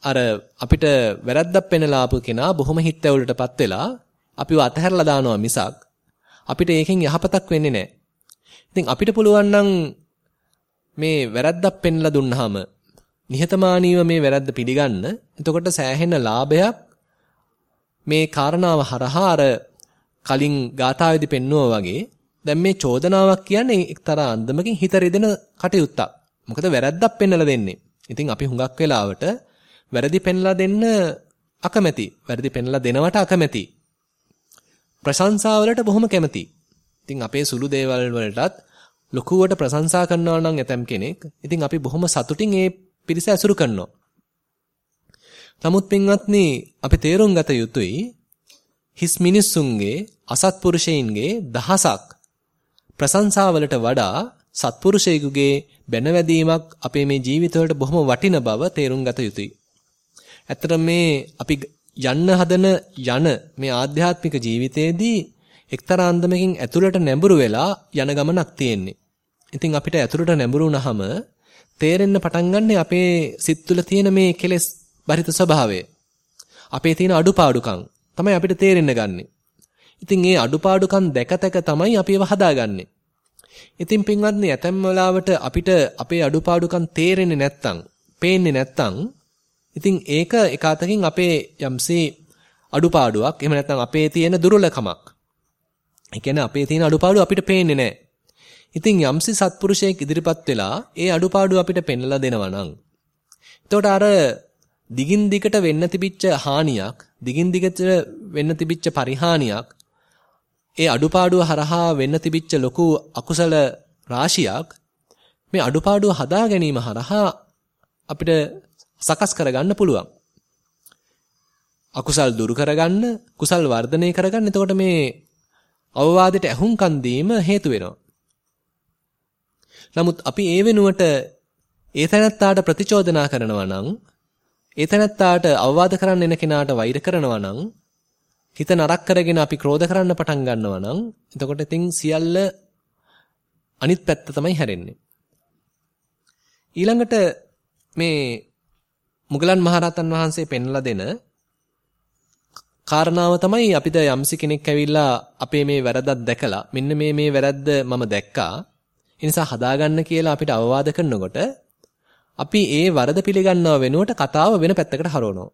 අර අපිට වැරද්දක් පෙන්වලා ආපු කෙනා බොහොම හිත ඇවුලටපත් වෙලා අපිව අතහැරලා දානවා මිසක් අපිට ඒකෙන් යහපතක් වෙන්නේ නැහැ. ඉතින් අපිට පුළුවන් නම් මේ වැරද්දක් පෙන්ලා දුන්නාම නිහතමානීව මේ වැරද්ද පිළිගන්න. එතකොට සෑහෙන ලාභයක් මේ කාරණාව හරහා අර කලින් ගාථාවේදී පෙන්නුවා වගේ දැන් මේ චෝදනාවක් කියන්නේ එක්තරා අන්දමකින් හිත රිදෙන කටයුත්තක්. මොකද වැරද්දක් පෙන්වලා දෙන්නේ. ඉතින් අපි හුඟක් වෙලාවට වැරදි පෙන්ලා දෙන්න අකමැති. වැරදි පෙන්ලා දෙනවට අකමැති. ප්‍රශංසාවලට බොහොම කැමති. ඉතින් අපේ සුළු දේවල් වලටත් ලොකුවට ප්‍රශංසා කරනවා නම් ඇතම් කෙනෙක්. ඉතින් අපි බොහොම සතුටින් ඒ පිරිස ඇසුරු කරනවා. නමුත් පින්වත්නි අපි තේරුම් ගත යුතුයි හිස් මිනිස්සුන්ගේ අසත්පුරුෂයින්ගේ දහසක් ප්‍රශංසාවලට වඩා සත්පුරුෂයෙකුගේ බැනවැදීමක් අපේ මේ ජීවිතවලට බොහොම වටින බව තේරුම් ගත යුතුයි. ඇත්තට මේ අපි යන්න හදන යන මේ ආධ්‍යාත්මික ජීවිතයේදී එක්තරා අන්දමකින් ඇතුළට නැඹුරු වෙලා යන ගමනක් තියෙන්නේ. ඉතින් අපිට ඇතුළට නැඹුරු වුනහම තේරෙන්න පටන් ගන්න අපේ සිත් තුළ තියෙන මේ කෙලෙස් බරිත ස්වභාවය. අපේ තියෙන අඩුපාඩුකම් තමයි අපිට තේරෙන්න ගන්නෙ. ඉතින් මේ අඩුපාඩුකම් දැක තැක තමයි අපි ඒව හදාගන්නේ. ඉතින් පින්වත්නි ඇතැම් වෙලාවට අපිට අපේ අඩුපාඩුකම් තේරෙන්නේ නැත්තම්, පේන්නේ නැත්තම් ඉතින් ඒක එක අතකින් අපේ යම්සේ අඩුපාඩුවක් එහෙම නැත්නම් අපේ තියෙන දුර්වලකමක්. ඒ කියන්නේ අපේ තියෙන අඩුපාඩු අපිට පේන්නේ නැහැ. ඉතින් යම්සි සත්පුරුෂයෙක් ඉදිරිපත් වෙලා ඒ අඩුපාඩු අපිට පෙන්වලා දෙනවා නම් එතකොට අර දිගින් දිගට වෙන්න තිබිච්ච හානියක්, දිගින් දිගට වෙන්න තිබිච්ච පරිහානියක් ඒ අඩුපාඩුව හරහා වෙන්න තිබිච්ච ලොකු අකුසල රාශියක් මේ අඩුපාඩුව හදා ගැනීම හරහා අපිට සකස් කරගන්න පුළුවන්. අකුසල් දුරු කරගන්න, කුසල් වර්ධනය කරගන්න. එතකොට මේ අවවාදයට ඇහුම්කන් දීම හේතු වෙනවා. නමුත් අපි ඒ වෙනුවට ඒ තැනත්තාට ප්‍රතිචෝදනා කරනවා නම් ඒ තැනත්තාට අවවාද කරන්න එන කෙනාට වෛර කරනවා නම් හිත නරක කරගෙන අපි ක්‍රෝධ කරන්න පටන් ගන්නවා නම් එතකොට ඉතින් සියල්ල අනිත් පැත්ත තමයි හැරෙන්නේ. ඊළඟට මේ මුගලන් මහරහතන් වහන්සේ පෙන්ලා දෙන කාරණාව තමයි අපිට යම්සි කෙනෙක් ඇවිල්ලා අපේ මේ වැරදක් දැකලා මෙන්න මේ මේ වැරද්ද මම දැක්කා. ඒ නිසා හදාගන්න කියලා අපිට අවවාද කරනකොට අපි ඒ වරද පිළිගන්නව වෙනුවට කතාව වෙන පැත්තකට හරවනවා.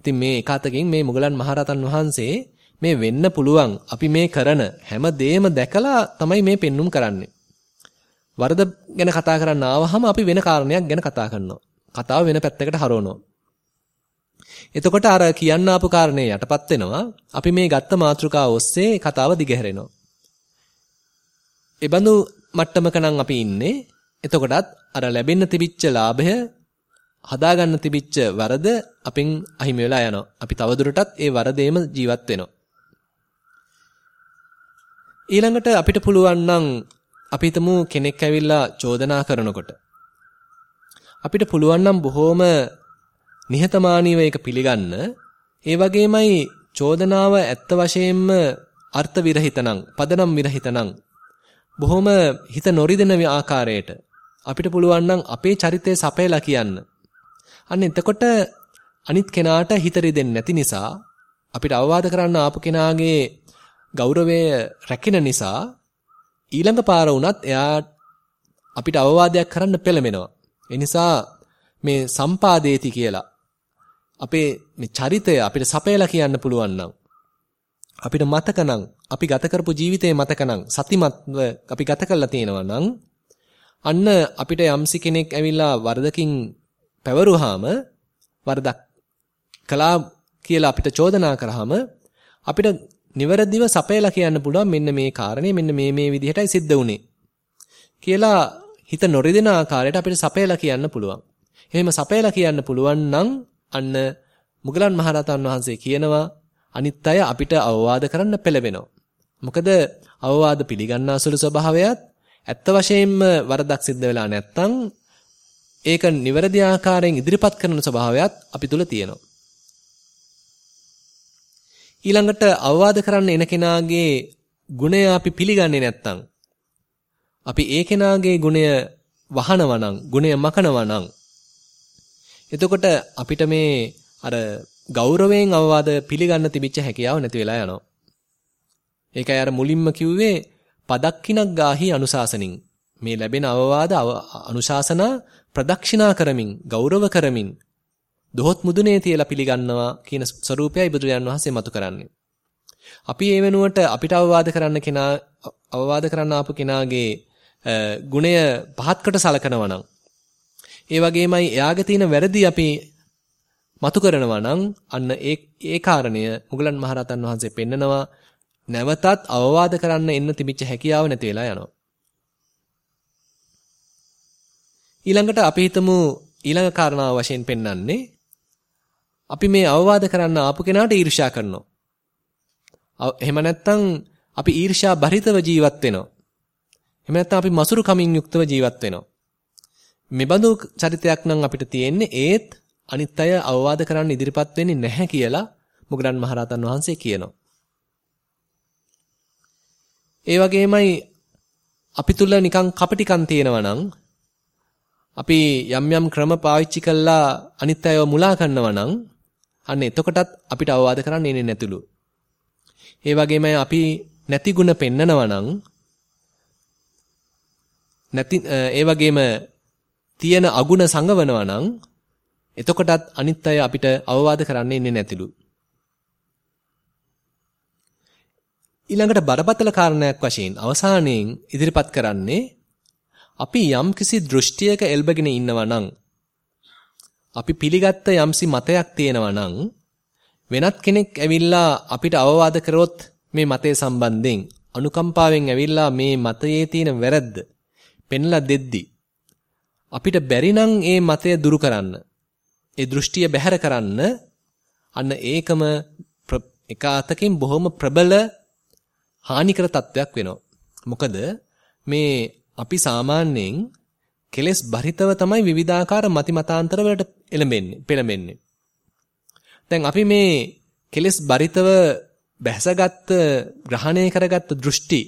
ඉතින් මේ එකතකින් මේ මුගලන් මහරහතන් වහන්සේ මේ වෙන්න පුළුවන් අපි මේ කරන හැම දෙයක්ම දැකලා තමයි මේ පෙන්눔 කරන්නේ. වරද ගැන කතා කරන්න ආවහම අපි වෙන කාරණයක් ගැන කතා කරනවා. කතාව වෙන පැත්තකට හරවනවා. එතකොට අර කියන්න ආපු කාරණේ යටපත් වෙනවා. අපි මේ ගත්ත මාතෘකාව ඔස්සේ කතාව දිගහැරෙනවා. ඒ බඳු මට්ටමක නම් අපි ඉන්නේ. එතකොටත් අර ලැබෙන්න තිබිච්ච ලාභය හදාගන්න තිබිච්ච වරද අපෙන් අහිමි වෙලා යනවා. අපි තවදුරටත් ඒ වරදේම ජීවත් වෙනවා. ඊළඟට අපිට පුළුවන් නම් අපි හිතමු කෙනෙක් ඇවිල්ලා චෝදනා කරනකොට අපිට පුළුවන් නම් බොහොම නිහතමානීව ඒක පිළිගන්න ඒ වගේමයි චෝදනාව ඇත්ත වශයෙන්ම අර්ථ විරහිතනම් පදනම් විරහිතනම් බොහොම හිත නොරිදෙන ආකාරයට අපිට පුළුවන් නම් අපේ චරිතය සපයලා කියන්න. අන්න එතකොට අනිත් කෙනාට හිත රිදෙන්නේ නැති නිසා අපිට අවවාද කරන්න ආපු කෙනාගේ ගෞරවය රැකින නිසා ඊළඟ පාර වුණත් එයා අපිට අවවාදයක් කරන්න පෙළඹෙනවා. ඒ නිසා මේ සම්පාදේති කියලා අපේ මේ චරිතය අපිට සපයලා කියන්න පුළුවන් නම් අපිට මතකනම් අපි ගත කරපු ජීවිතේ මතකනම් සතිමත්ව අපි ගත කරලා තියෙනවා නම් අන්න අපිට යම්සි කෙනෙක් ඇවිල්ලා වරදකින් පැවරුවාම වරදක් කළා කියලා අපිට චෝදනා කරාම අපිට නිවැරදිව සපයලා කියන්න පුළුවන් මෙන්න මේ කාරණේ මෙන්න මේ මේ විදිහටයි සිද්ධ වුනේ කියලා හිත නොරිදෙන ආකාරයට අපිට සපයලා කියන්න පුළුවන්. එහෙම සපයලා කියන්න පුළුවන් නම් අන්න මුගලන් මහරහතන් වහන්සේ කියනවා අනිත් අය අපිට අවවාද කරන්න පෙළවෙනවා. මොකද අවවාද පිළිගන්නා සුළු ස්වභාවයත් ඇත්ත වශයෙන්ම වරදක් සිද්ධ වෙලා නැත්තම් ඒක නිවැරදි ආකාරයෙන් ඉදිරිපත් කරන ස්වභාවයත් අපි තුල තියෙනවා. ඊළඟට අවවාද කරන්න එන කෙනාගේ ගුණය අපි පිළිගන්නේ නැත්තම් අපි ඒ කෙනාගේ ගුණය වහනවා නම් ගුණය මකනවා නම් එතකොට අපිට මේ අර ගෞරවයෙන් අවවාද පිළිගන්න තිබිච්ච හැකියාව නැති වෙලා යනවා. ඒකයි අර මුලින්ම කිව්වේ පදක්කිනක් ගාහි අනුශාසනින් මේ ලැබෙන අවවාද අනුශාසනා ප්‍රදක්ෂිනා කරමින් ගෞරව කරමින් දොහොත් මුදුනේ තියලා පිළිගන්නවා කියන ස්වરૂපයයි බුදුරජාන් වහන්සේ මතු කරන්නේ. අපි ඒ වෙනුවට අපිට අවවාද කරන්න කෙනා අවවාද කරන්න ආපු කෙනාගේ ගුණය පහත්කට සලකනවා නම් ඒ වගේමයි එයාගේ තියෙන වැරදි අපි මතු කරනවා නම් අන්න ඒ ඒ කාරණය මුගලන් මහරහතන් වහන්සේ පෙන්නනවා නැවතත් අවවාද කරන්න එන්න තිබිච්ච හැකියාව නැති වෙලා යනවා. ඊළඟට අපි හිතමු ඊළඟ කාරණාව වශයෙන් පෙන්වන්නේ අපි මේ අවවාද කරන්න ආපු කෙනාට ඊර්ෂ්‍යා කරනවා. එහෙම නැත්නම් අපි ඊර්ෂ්‍යා බරිතව ජීවත් වෙනවා. එහෙම නැත්නම් අපි මසුරු කමින් යුක්තව ජීවත් වෙනවා. මෙබඳු චරිතයක් නම් අපිට තියෙන්නේ ඒත් අනිත් අය අවවාද කරන්න ඉදිරිපත් වෙන්නේ නැහැ කියලා මුගලන් මහරහතන් වහන්සේ කියනවා. ඒ වගේමයි අපි තුල නිකන් කපටිකම් තියෙනවා නම් අපි යම් යම් ක්‍රම පාවිච්චි කළා අනිත් අයව මුලා කරනවා නම් අන්න එතකොටත් අපිට අවවාද කරන්න එන්නේ නැතුළු. ඒ වගේමයි අපි නැති ಗುಣ පෙන්නනවා නම් නැති ඒ වගේම තියෙන අගුණ සංගවනවා නම් එතකොටත් අනිත් අය අපිට අවවාද කරන්න ඉන්නේ නැතිලු. ඊළඟට බරපතල කාරණයක් වශයෙන් අවසානයෙන් ඉදිරිපත් කරන්නේ අපි යම්කිසි දෘෂ්ටියක එල්බගෙන ඉන්නවා නම් අපි පිළිගත්ත යම්සි මතයක් තියෙනවා නම් වෙනත් කෙනෙක් ඇවිල්ලා අපිට අවවාද කරොත් මේ මතය සම්බන්ධයෙන් අනුකම්පාවෙන් ඇවිල්ලා මේ මතයේ තියෙන වැරද්ද පෙන්ලා දෙද්දි අපිට බැරි නම් ඒ මතය දුරු කරන්න ඒ දෘෂ්ටිය බැහැර කරන්න අන්න ඒකම එක අතකින් බොහොම ප්‍රබල හානිකර තත්වයක් වෙනවා. මොකද මේ අපි සාමාන්‍යයෙන් කෙලෙස් බරිතව තමයි විවිධාකාර මති මතාන්තර වලට එළඹෙන්නේ, පෙළඹෙන්නේ. දැන් අපි මේ කෙලෙස් බරිතව බැසගත්ත ග්‍රහණය කරගත්ත දෘෂ්ටි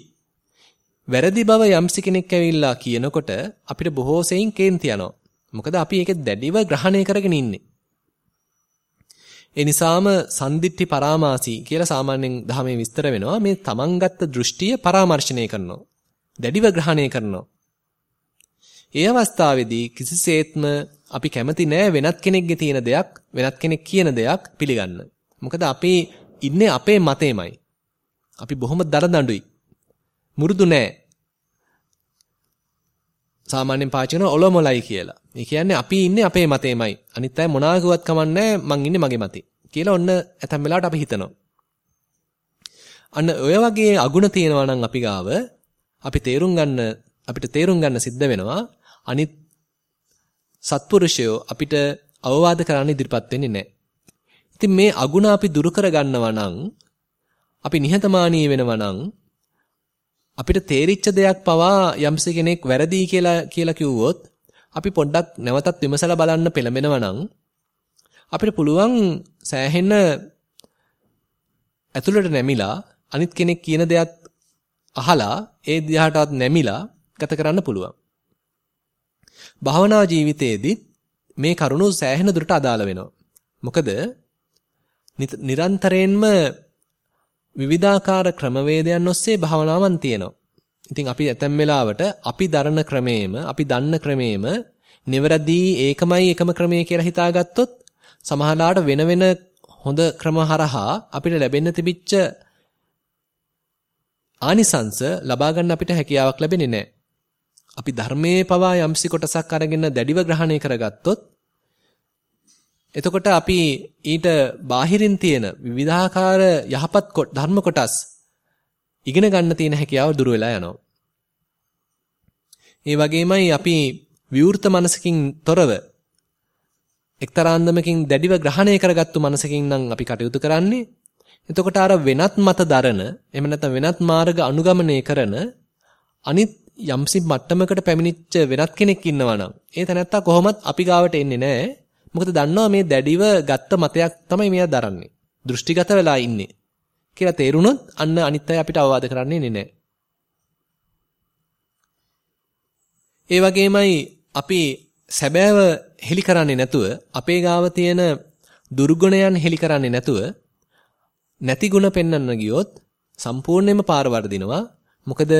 වැරදි බව යම්සි කෙනෙක් ඇවිල්ලා කියනකොට අපිට බොහෝ සෙයින් කේන්ති යනවා. මොකද අපි ඒක දැඩිව ග්‍රහණය කරගෙන ඉන්නේ. ඒ නිසාම සන්දිට්ඨි පරාමාසී කියලා සාමාන්‍යයෙන් ධර්මයේ විස්තර වෙනවා මේ තමන් ගත්ත දෘෂ්ටිය පරාමර්ශණය කරනවා. දැඩිව ග්‍රහණය කරනවා. ඒ අවස්ථාවේදී කිසිසේත්ම අපි කැමති නෑ වෙනත් කෙනෙක්ගේ තියෙන දෙයක් වෙනත් කෙනෙක් කියන දෙයක් පිළිගන්න. මොකද අපි ඉන්නේ අපේ මතේමයි. අපි බොහොම දරදඬුයි. මුරුදු නෑ. සාමාන්‍යයෙන් පාවිච්චි කරන ඔලොමලයි කියලා. ඒ කියන්නේ අපි ඉන්නේ අපේ මතේමයි. අනිත් අය මොනවා කිව්වත් කමන්නේ මං ඉන්නේ මගේ මතේ. කියලා ඔන්න ඇතැම් වෙලාවට අපි හිතනවා. අන්න ඔය වගේ අගුණ තියෙනවා නම් අපි ගාව අපි තේරුම් ගන්න අපිට තේරුම් ගන්න සිද්ධ වෙනවා අනිත් සත්පුරුෂයෝ අපිට අවවාද කරන්න ඉදිරිපත් වෙන්නේ නැහැ. ඉතින් මේ අගුණ අපි දුරු කර ගන්නවා නම් අපි නිහතමානී වෙනවා නම් අපිට තේරිච්ච දෙයක් පවා යම්ස කෙනෙක් වැරදි කියලා කියලා කිව්වොත් අපි පොඩ්ඩක් නැවතත් විමසලා බලන්න පෙළඹෙනවා නම් අපිට පුළුවන් සෑහෙන්න ඇතුළට නැමිලා අනිත් කෙනෙක් කියන දෙයක් අහලා ඒ දිහාටවත් නැමිලා ගත කරන්න පුළුවන්. භාවනා ජීවිතයේදී මේ කරුණු සෑහෙන දුරට අදාළ වෙනවා. මොකද නිරන්තරයෙන්ම විවිධාකාර ක්‍රමවේදයන් ඔස්සේ භාවනාවන් තියෙනවා. ඉතින් අපි ඇතැම් වෙලාවට අපි දරන ක්‍රමේම අපි දන්න ක්‍රමේම නිවැරදි ඒකමයි එකම ක්‍රමය කියලා හිතාගත්තොත් සමහරලාට වෙන වෙන හොඳ ක්‍රම හරහා අපිට ලැබෙන්න තිබිච්ච ආනිසංස ලබා ගන්න අපිට හැකියාවක් ලැබෙන්නේ නැහැ. අපි ධර්මයේ පවා යම්සි කොටසක් අරගෙන දැඩිව ග්‍රහණය කරගත්තොත් එතකොට අපි ඊට බාහිරින් තියෙන විවිධාකාර යහපත් ධර්ම කොටස් ඉගෙන ගන්න තියෙන හැකියාව දුර වෙලා යනවා. ඒ වගේමයි අපි විවෘත මනසකින් තොරව එක්තරාන්දමකින් දැඩිව ග්‍රහණය කරගත්තු මනසකින් නම් අපි කටයුතු කරන්නේ. එතකොට අර වෙනත් මත දරන, එහෙම නැත්නම් වෙනත් මාර්ග අනුගමනය කරන අනිත් යම්සි මට්ටමකට පැමිණිච්ච වෙනත් කෙනෙක් ඉන්නවා නම් ඒ තැනත්තා කොහොමත් අපි ගාවට එන්නේ නැහැ. මොකද දන්නවා මේ දැඩිව ගත්ත මතයක් තමයි මෙයා දරන්නේ. දෘෂ්ටිගත වෙලා ඉන්නේ. කියලා තේරුණොත් අන්න අනිත් අය අපිට අවවාද කරන්නේ නැහැ. ඒ වගේමයි අපි සැබෑව හෙලි කරන්නේ නැතුව අපේ ගාව තියෙන දුර්ගුණයන් හෙලි කරන්නේ නැතුව නැති ಗುಣ පෙන්වන්න ගියොත් සම්පූර්ණයෙන්ම පාර වර්ධිනවා. මොකද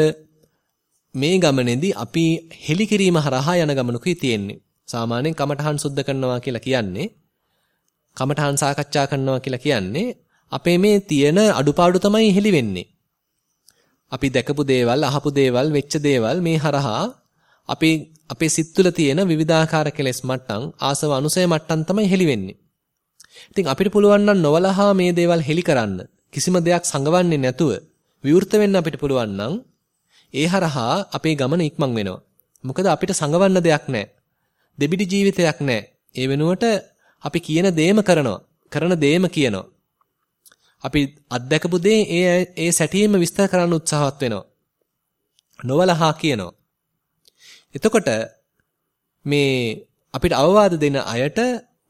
මේ ගමනේදී අපි හෙලි කිරීම හරහා යන ගමනකුයි තියෙන්නේ. සාමාන්‍යයෙන් කමඨහන් සුද්ධ කරනවා කියලා කියන්නේ කමඨහන් සාකච්ඡා කරනවා කියලා කියන්නේ අපේ මේ තියෙන අඩුපාඩු තමයි හෙලි වෙන්නේ. අපි දැකපු දේවල්, අහපු දේවල්, වෙච්ච දේවල් මේ හරහා අපි අපේ සිත් තුළ තියෙන විවිධාකාර කෙලෙස් මට්ටම්, ආසව අනුසය මට්ටම් තමයි හෙලි වෙන්නේ. ඉතින් අපිට පුළුවන් නම් නොවලහා මේ දේවල් හෙලි කරන්න. කිසිම දෙයක් සංගවන්නේ නැතුව විවෘත වෙන්න අපිට පුළුවන් නම් ඒ හරහා අපේ ගමන ඉක්මන් වෙනවා. මොකද අපිට සංගවන්න දෙයක් නැහැ. දෙබිඩි ජීවිතයක් නැහැ. ඒ වෙනුවට අපි කියන දේම කරනවා. කරන දේම කියනවා. අපි අත්දැකපු දේ ඒ ඒ සැටියෙම විස්තර කරන්න උත්සාහවත් වෙනවා. නොවලහා කියනවා. එතකොට මේ අපිට අවවාද දෙන අයට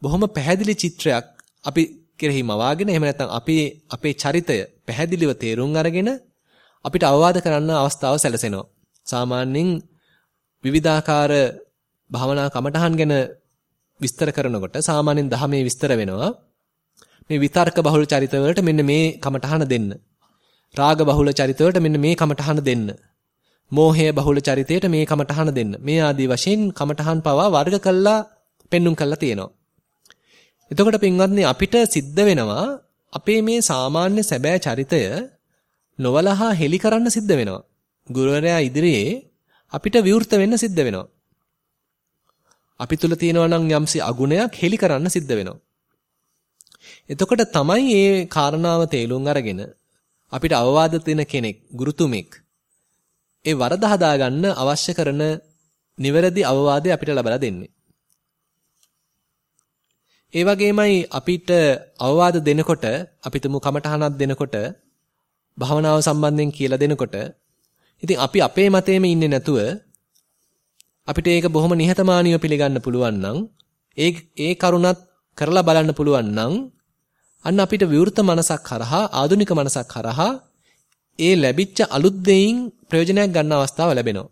බොහොම පැහැදිලි චිත්‍රයක් අපි කෙරෙහි මවාගෙන එහෙම නැත්නම් අපි අපේ චරිතය පැහැදිලිව තේරුම් අරගෙන අපිට අවවාද කරන්න අවස්ථාව සැලසෙනවා. සාමාන්‍යයෙන් විවිධාකාර භාවනා කමඨහන් ගැන විස්තර කරනකොට සාමාන්‍යයෙන් දහමේ විස්තර වෙනවා. මේ විතර්ක බහුල චරිතවලට මෙන්න මේ කමඨහන දෙන්න. රාග බහුල චරිතවලට මෙන්න මේ කමඨහන දෙන්න. මෝහය බහුල චරිතයට මේ කමඨහන දෙන්න. මේ ආදී වශයෙන් කමඨහන් පවා වර්ග කළා පෙන්눔 කළා තියෙනවා. එතකොට පින්වත්නි අපිට සිද්ධ වෙනවා අපේ මේ සාමාන්‍ය සැබෑ චරිතය නොවලහා හෙලි කරන්න සිද්ධ වෙනවා. ගුරුවරයා ඉදිරියේ අපිට විවෘත වෙන්න සිද්ධ වෙනවා. අපි තුල තියෙනවා නම් යම්සි අගුණයක් හෙලි කරන්න සිද්ධ වෙනවා. එතකොට තමයි මේ කාරණාව තේරුම් අරගෙන අපිට අවවාද දෙන කෙනෙක් ගුරුතුමෙක් ඒ වරද හදාගන්න අවශ්‍ය කරන නිවැරදි අවවාදය අපිට ලබා දෙන්නේ. ඒ වගේමයි අපිට අවවාද දෙනකොට අපිටම කමටහනක් දෙනකොට භවනාව සම්බන්ධයෙන් කියලා දෙනකොට ඉතින් අපි අපේ මතේම ඉන්නේ නැතුව අපිට ඒක බොහොම නිහතමානීව පිළිගන්න පුළුවන් නම් ඒ ඒ කරුණත් කරලා බලන්න පුළුවන් නම් අන්න අපිට විවෘත මනසක් කරහා ආධුනික මනසක් කරහා ඒ ලැබිච්ච අලුත් දෙයින් ප්‍රයෝජනයක් ගන්න අවස්ථාව ලැබෙනවා.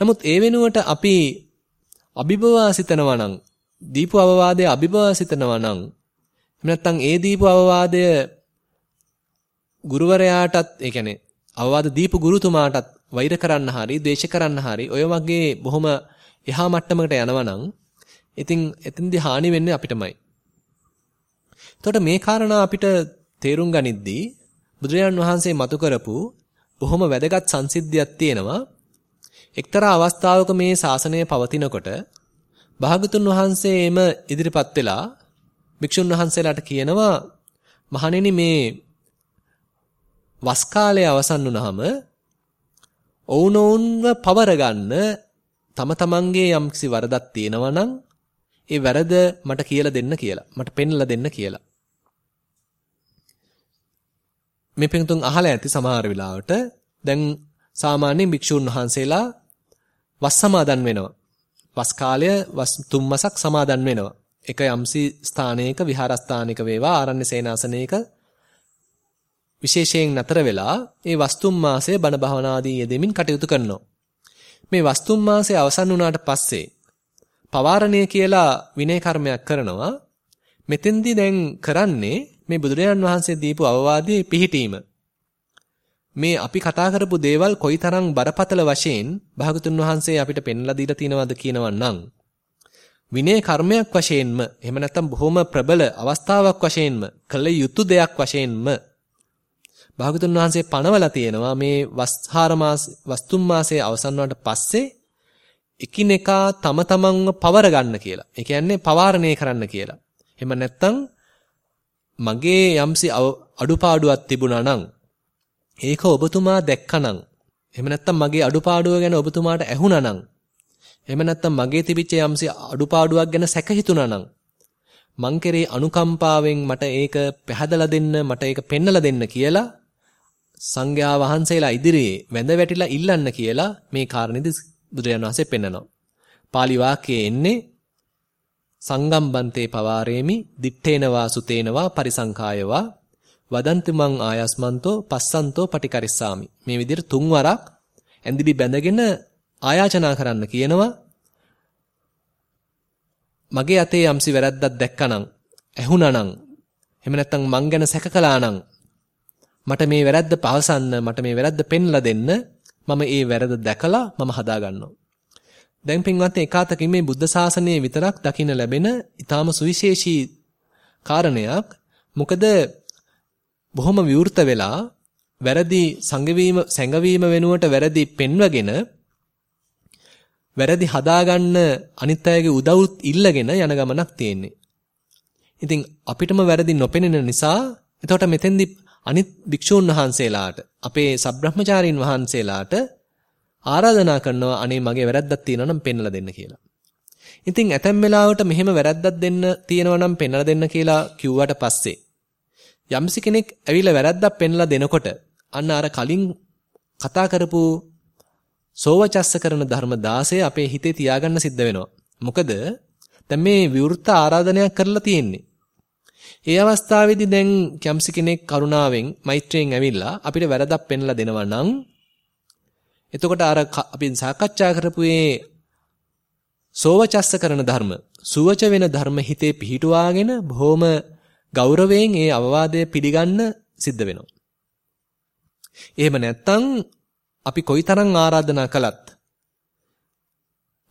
නමුත් ඒ වෙනුවට අපි අභිභවා සිතනවා නම් දීපු අවවාදය අභිභවා සිතනවා නම් එහෙම නැත්නම් ඒ දීපු අවවාදය ගුරුවරයාටත් ඒ කියන්නේ අවවාද දීපු ගුරුතුමාටත් වෛර කරන්න හරි ද්වේෂ කරන්න හරි ඔය වගේ බොහොම එහා මට්ටමකට යනවා නම් ඉතින් එතෙන්දී හානි වෙන්නේ අපිටමයි. එතකොට මේ කාරණා අපිට තේරුම් ගනිද්දී බුදුරජාණන් වහන්සේ මතු කරපු බොහොම වැදගත් සංසිද්ධියක් තියෙනවා. එක්තරා අවස්ථාවක මේ ශාසනය පවතිනකොට භාගතුන් වහන්සේම ඉදිරිපත් වෙලා භික්ෂුන් වහන්සේලාට කියනවා මහණෙනි මේ වස් කාලය අවසන් වුනහම ඔවුනොවුන්ව පවර ගන්න තම තමන්ගේ යම්කිසි වරදක් තියෙනවා නම් ඒ වැරද මට කියලා දෙන්න කියලා. මට පෙන්ලා දෙන්න කියලා. මේ පිටුතුන් අහලා ඇති සමහර වෙලාවට දැන් සාමාන්‍ය භික්ෂුන් වහන්සේලා වස් සමාදන් වෙනවා. වස් කාලය වස් තුන් මාසක් සමාදන් වෙනවා. එක යම්සි ස්ථානයක විහාරස්ථානික වේවා ආරණ්‍ය සේනාසනයක විශේෂයෙන් නතර වෙලා ඒ වස්තුම් මාසය බණ භවනාදී යෙදෙමින් කටයුතු කරනවා. මේ වස්තුම් මාසය අවසන් වුණාට පස්සේ පවාරණය කියලා විනය කර්මයක් කරනවා. මෙතෙන්දී දැන් කරන්නේ මේ බුදුරජාන් වහන්සේ දීපු අවවාදයේ පිහිටීම. මේ අපි කතා කරපු දේවල් කොයිතරම් බරපතල වශයෙන් භාගතුන් වහන්සේ අපිට පෙන්ලා දීලා තියෙනවද කියනවා නම් විනය කර්මයක් වශයෙන්ම එහෙම නැත්නම් බොහොම ප්‍රබල අවස්ථාවක් වශයෙන්ම කළ යුතු දෙයක් වශයෙන්ම භාගතුන් වහන්සේ පනවලා තියෙනවා මේ වස්හාර මාස වස්තුම් මාසයේ අවසන් වුණාට පස්සේ එකිනෙකා තම තමන්ව පවර ගන්න කියලා. ඒ කියන්නේ පවාරණය කරන්න කියලා. එහෙම නැත්නම් මගේ යම්සි අඩුපාඩුවක් තිබුණා නම් ඒක ඔබතුමා දැක්කනම් එහෙම නැත්නම් මගේ අඩුපාඩුව ගැන ඔබතුමාට ඇහුණා නම් එහෙම නැත්නම් මගේ තිබිච්ච යම්සි අඩුපාඩුවක් ගැන සැක හිතුණා නම් මං කෙරේ අනුකම්පාවෙන් මට ඒක පැහැදලා දෙන්න මට ඒක පෙන්නලා දෙන්න කියලා සංඝයා වහන්සේලා ඉදිරියේ වැඳ වැටිලා ඉල්ලන්න කියලා මේ කාරණේදී බුදුරජාණන් වහන්සේ පෙන්නනවා. pāli වාක්‍යයේ එන්නේ සංගම්බන්තේ පවාරේමි දිත්තේනවා සුතේනවා පරිසංකායවා වදන්ති මං ආයස්මන්තෝ පස්සන්තෝ පටිකරිස්සාමි මේ විදිහට තුන් වරක් ඇඳිලි බැඳගෙන ආයාචනා කරන්න කියනවා මගේ අතේ යම්සි වැරද්දක් දැක්කනම් ඇහුණානම් එහෙම නැත්නම් මං ගැන සැක කළානම් මට මේ වැරද්ද පවසන්න මට මේ වැරද්ද පෙන්ලා දෙන්න මම ඒ වැරද්ද දැකලා මම හදා ගන්නවා දැන් පින්වත්නි එකාතකින් මේ බුද්ධ ශාසනයේ විතරක් දකින්න ලැබෙන ඊටාම සුවිශේෂී කාරණයක් මොකද බොහොම විවෘත වෙලා වැරදි සංගවීම සැඟවීම වෙනුවට වැරදි පෙන්වගෙන වැරදි හදාගන්න අනිත් අයගේ උදව්ත් ඉල්ලගෙන යන ගමනක් තියෙන්නේ. ඉතින් අපිටම වැරදි නොපෙනෙන නිසා එතකොට මෙතෙන්දි අනිත් භික්ෂූන් වහන්සේලාට අපේ සබ්‍රහ්මචාරීන් වහන්සේලාට ආරාධනා කරනවා අනේ මගේ වැරද්දක් තියෙනවා නම් පෙන්වලා දෙන්න කියලා. ඉතින් ඇතැම් වෙලාවට මෙහෙම වැරද්දක් දෙන්න තියෙනවා නම් පෙන්වලා දෙන්න කියලා කිව්වට පස්සේ යම්සි කෙනෙක් ඇවිල්ලා වැරද්දක් පෙන්වලා දෙනකොට අන්න අර කලින් කතා කරපු සෝවචස්ස කරන ධර්ම 16 අපේ හිතේ තියාගන්න සිද්ධ වෙනවා. මොකද දැන් මේ විවෘත ආරාධනයක් කරලා තියෙන්නේ. ඒ අවස්ථාවේදී දැන් යම්සි කෙනෙක් කරුණාවෙන් මෛත්‍රියෙන් ඇවිල්ලා අපිට වැරදක් පෙන්ලා දෙනවා නම් එතකොට අර අපි සාකච්ඡා කරපු මේ සෝවචස්ස කරන ධර්ම සුවච වෙන ධර්ම හිතේ පිහිටුවාගෙන බොහොම ගෞරවයෙන් ඒ අවවාදය පිළිගන්න සිද්ධ වෙනවා. එහෙම නැත්නම් අපි කොයිතරම් ආරාධනා කළත්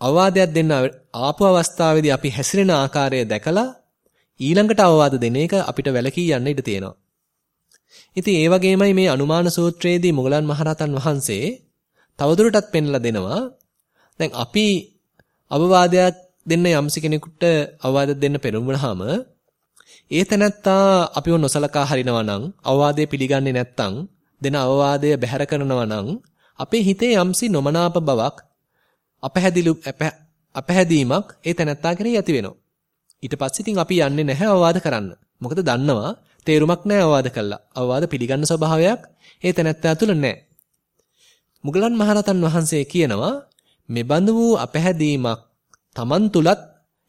අවවාදයක් දෙන්න ආපු අවස්ථාවේදී අපි හැසිරෙන ආකාරය දැකලා ඊළඟට අවවාද දෙන එක අපිට වැළකී යන්න ඉඩ තියෙනවා. ඉතින් ඒ වගේමයි මේ අනුමාන සූත්‍රයේදී මොගලන් මහරහතන් වහන්සේ තවදුරටත් පෙන්ලා දෙනවා. දැන් අපි අවවාදයක් දෙන්න යම්සි කෙනෙකුට අවවාද දෙන්න පෙරමුණාම ඒ තැනත්තා අපිව නොසලකා හරිනවා නම් අවවාදය පිළිගන්නේ නැත්නම් දෙන අවවාදය බැහැර කරනවා නම් අපේ හිතේ යම්සි නොමනාප බවක් අපහැදිලු අපහැදීමක් ඒ තැනත්තා කෙරෙහි ඇති වෙනවා. ඊට පස්සේ ඉතින් අපි යන්නේ නැහැ අවවාද කරන්න. මොකද දන්නවා තේරුමක් නැහැ අවවාද කළා. අවවාද පිළිගන්න ස්වභාවයක් ඒ තැනත්තා තුල නැහැ. මුගලන් මහරතන් වහන්සේ කියනවා මෙබඳු වූ අපහැදීමක් Taman තුලත්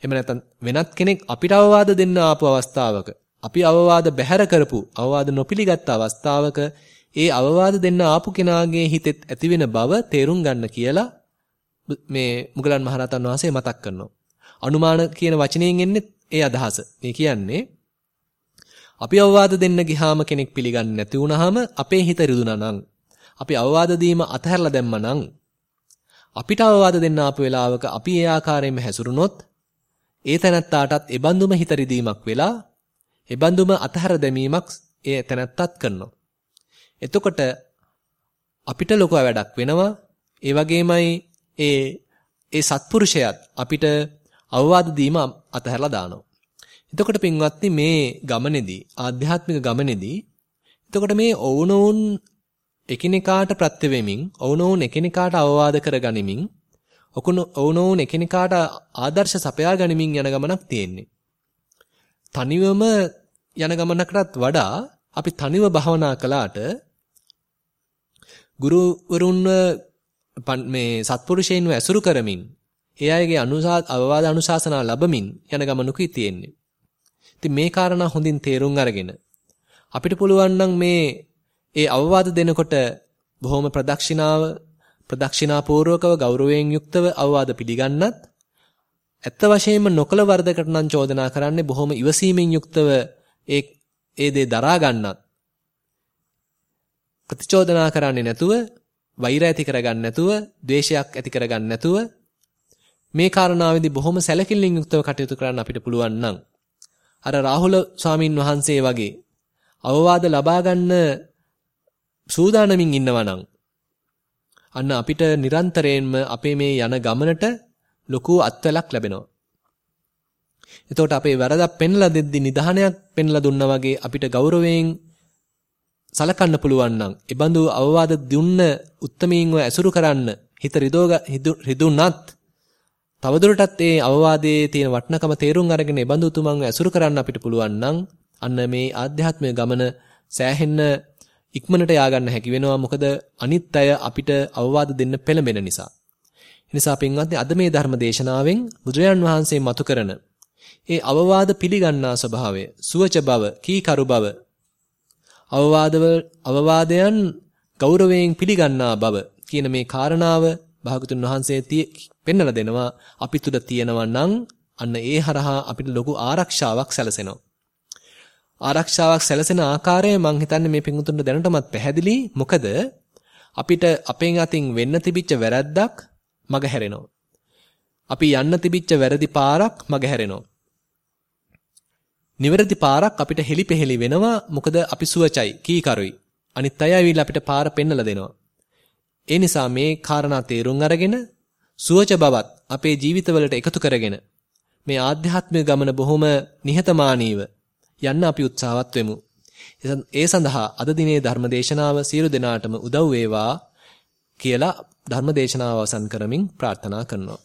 එහෙම නැත්නම් වෙනත් කෙනෙක් අපිට අවවාද දෙන්න ආපු අවස්ථාවක අපි අවවාද බැහැර කරපු අවවාද නොපිළිගත් අවස්ථාවක ඒ අවවාද දෙන්න ආපු කෙනාගේ හිතෙත් ඇතිවෙන බව තේරුම් ගන්න කියලා මේ මුගලන් මහරහතන් වහන්සේ මතක් කරනවා. අනුමාන කියන වචනයෙන් එන්නේ ඒ අදහස. මේ කියන්නේ අපි අවවාද දෙන්න ගියාම කෙනෙක් පිළිගන්නේ නැති වුනහම අපේ හිත රිදුනා නම් අපි අවවාද දීම අතහැරලා දැම්මනම් අපිට අවවාද දෙන්න ආපු වෙලාවක අපි ඒ ආකාරයෙන්ම හැසිරුණොත් ඒ තැනත්තාටත් ඒ බඳුම හිත රිදීමක් වෙලා ඒ බඳුම අතහැර දැමීමක් ඒ තැනත්තත් කරනවා. එතකොට අපිට ලොකු වැඩක් වෙනවා. ඒ වගේමයි ඒ ඒ සත්පුරුෂයත් අපිට අවවාද දීම අතහැරලා දානවා. එතකොට පින්වත්නි මේ ගමනේදී ආධ්‍යාත්මික ගමනේදී එතකොට මේ ඔවුනොවුන් එකිනෙකාට ප්‍රත්‍ය වෙමින් ඔවුනොවුන් එකිනෙකාට අවවාද කරගනිමින් ඔවුනොවුන් එකිනෙකාට ආදර්ශ සපයා ගනිමින් යන ගමනක් තියෙන්නේ. තනිවම යන ගමනකටත් වඩා අපි තනිව භවනා කළාට ගුරුවරුන්ව මේ සත්පුරුෂයන්ව ඇසුරු කරමින් ඒ අයගේ අනුසා අවවාද අනුශාසනා ලැබමින් යන ගමනකුයි තියෙන්නේ. ඉතින් මේ කාරණා හොඳින් තේරුම් අරගෙන අපිට පුළුවන් නම් මේ ඒ අවවාද දෙනකොට බොහොම ප්‍රදක්ෂිනාව ප්‍රදක්ෂිනාපූර්වකව ගෞරවයෙන් යුක්තව අවවාද පිළිගන්නත් ඇත්ත වශයෙන්ම නොකල වර්ධකට නම් චෝදනා කරන්නේ බොහොම ඉවසීමෙන් යුක්තව ඒ ඒ දේ දරා ගන්නත් ප්‍රතිචෝදනා කරන්නේ නැතුව වෛර ඇති කරගන්න නැතුව ද්වේෂයක් ඇති කරගන්න නැතුව මේ කාරණාවේදී බොහොම සැලකිල්ලෙන් යුක්තව කටයුතු කරන්න අපිට පුළුවන් නම් අර රාහුල ස්වාමින් වහන්සේ වගේ අවවාද ලබා ගන්න සූදානමින් ඉන්නවා නම් අන්න අපිට නිරන්තරයෙන්ම අපේ මේ යන ගමනට ලොකු අත්වලක් ලැබෙනවා. එතකොට අපේ වැරදක් පෙන්ලා දෙද්දි නිධානයක් පෙන්ලා දුන්නා වගේ අපිට ගෞරවයෙන් සලකන්න පුළුවන් නම් ඒ බඳු අවවාද දුන්න උත්තමීන්ව ඇසුරු කරන්න හිත රිදුනත් තවදුරටත් ඒ අවවාදයේ තියෙන වටිනකම තේරුම් අරගෙන ඒ බඳු උතුමන්ව ඇසුරු කරන්න අපිට පුළුවන් නම් අන්න මේ ආධ්‍යාත්මික ගමන සෑහෙන්න ඉක්මනට ය아가න්න හැකි වෙනවා මොකද අනිත් අය අපිට අවවාද දෙන්න පෙළඹෙන නිසා. එනිසා පින්වත්නි අද මේ ධර්ම දේශනාවෙන් බුදුරජාන් වහන්සේ මතු කරන ඒ අවවාද පිළිගන්නා ස්වභාවය, සුවච බව, කීකරු බව, අවවාදව අවවාදයන් ගෞරවයෙන් පිළිගන්නා බව කියන මේ කාරණාව භාගතුන් වහන්සේ පෙන්වලා දෙනවා අපි තුල තියෙනවා නම් අන්න ඒ හරහා අපිට ලොකු ආරක්ෂාවක් සැලසෙනවා. ආරක්ෂාවක් සැලසෙන ආකාරය මං හිතන්නේ මේ පිඟුතුන්ට දැනටමත් පැහැදිලි. මොකද අපිට අපෙන් අතින් වෙන්න තිබිච්ච වැරද්දක් මග හැරෙනවා. අපි යන්න තිබිච්ච වැරදි පාරක් මග හැරෙනවා. නිවැරදි පාරක් අපිට හෙලිපෙහෙලි වෙනවා මොකද අපි සුවචයි කීකරුයි. අනිත් අය ඇවිල්ලා අපිට පාර පෙන්නලා දෙනවා. ඒ නිසා මේ කාරණා තේරුම් අරගෙන සුවච බවත් අපේ ජීවිතවලට එකතු කරගෙන මේ ආධ්‍යාත්මික ගමන බොහොම නිහතමානීව යන්න අපි උත්සාහවත් වෙමු. ඒ සඳහා අද දිනේ ධර්මදේශනාව සියලු දෙනාටම උදව් වේවා කියලා ධර්මදේශනාව අවසන් කරමින් ප්‍රාර්ථනා කරනවා.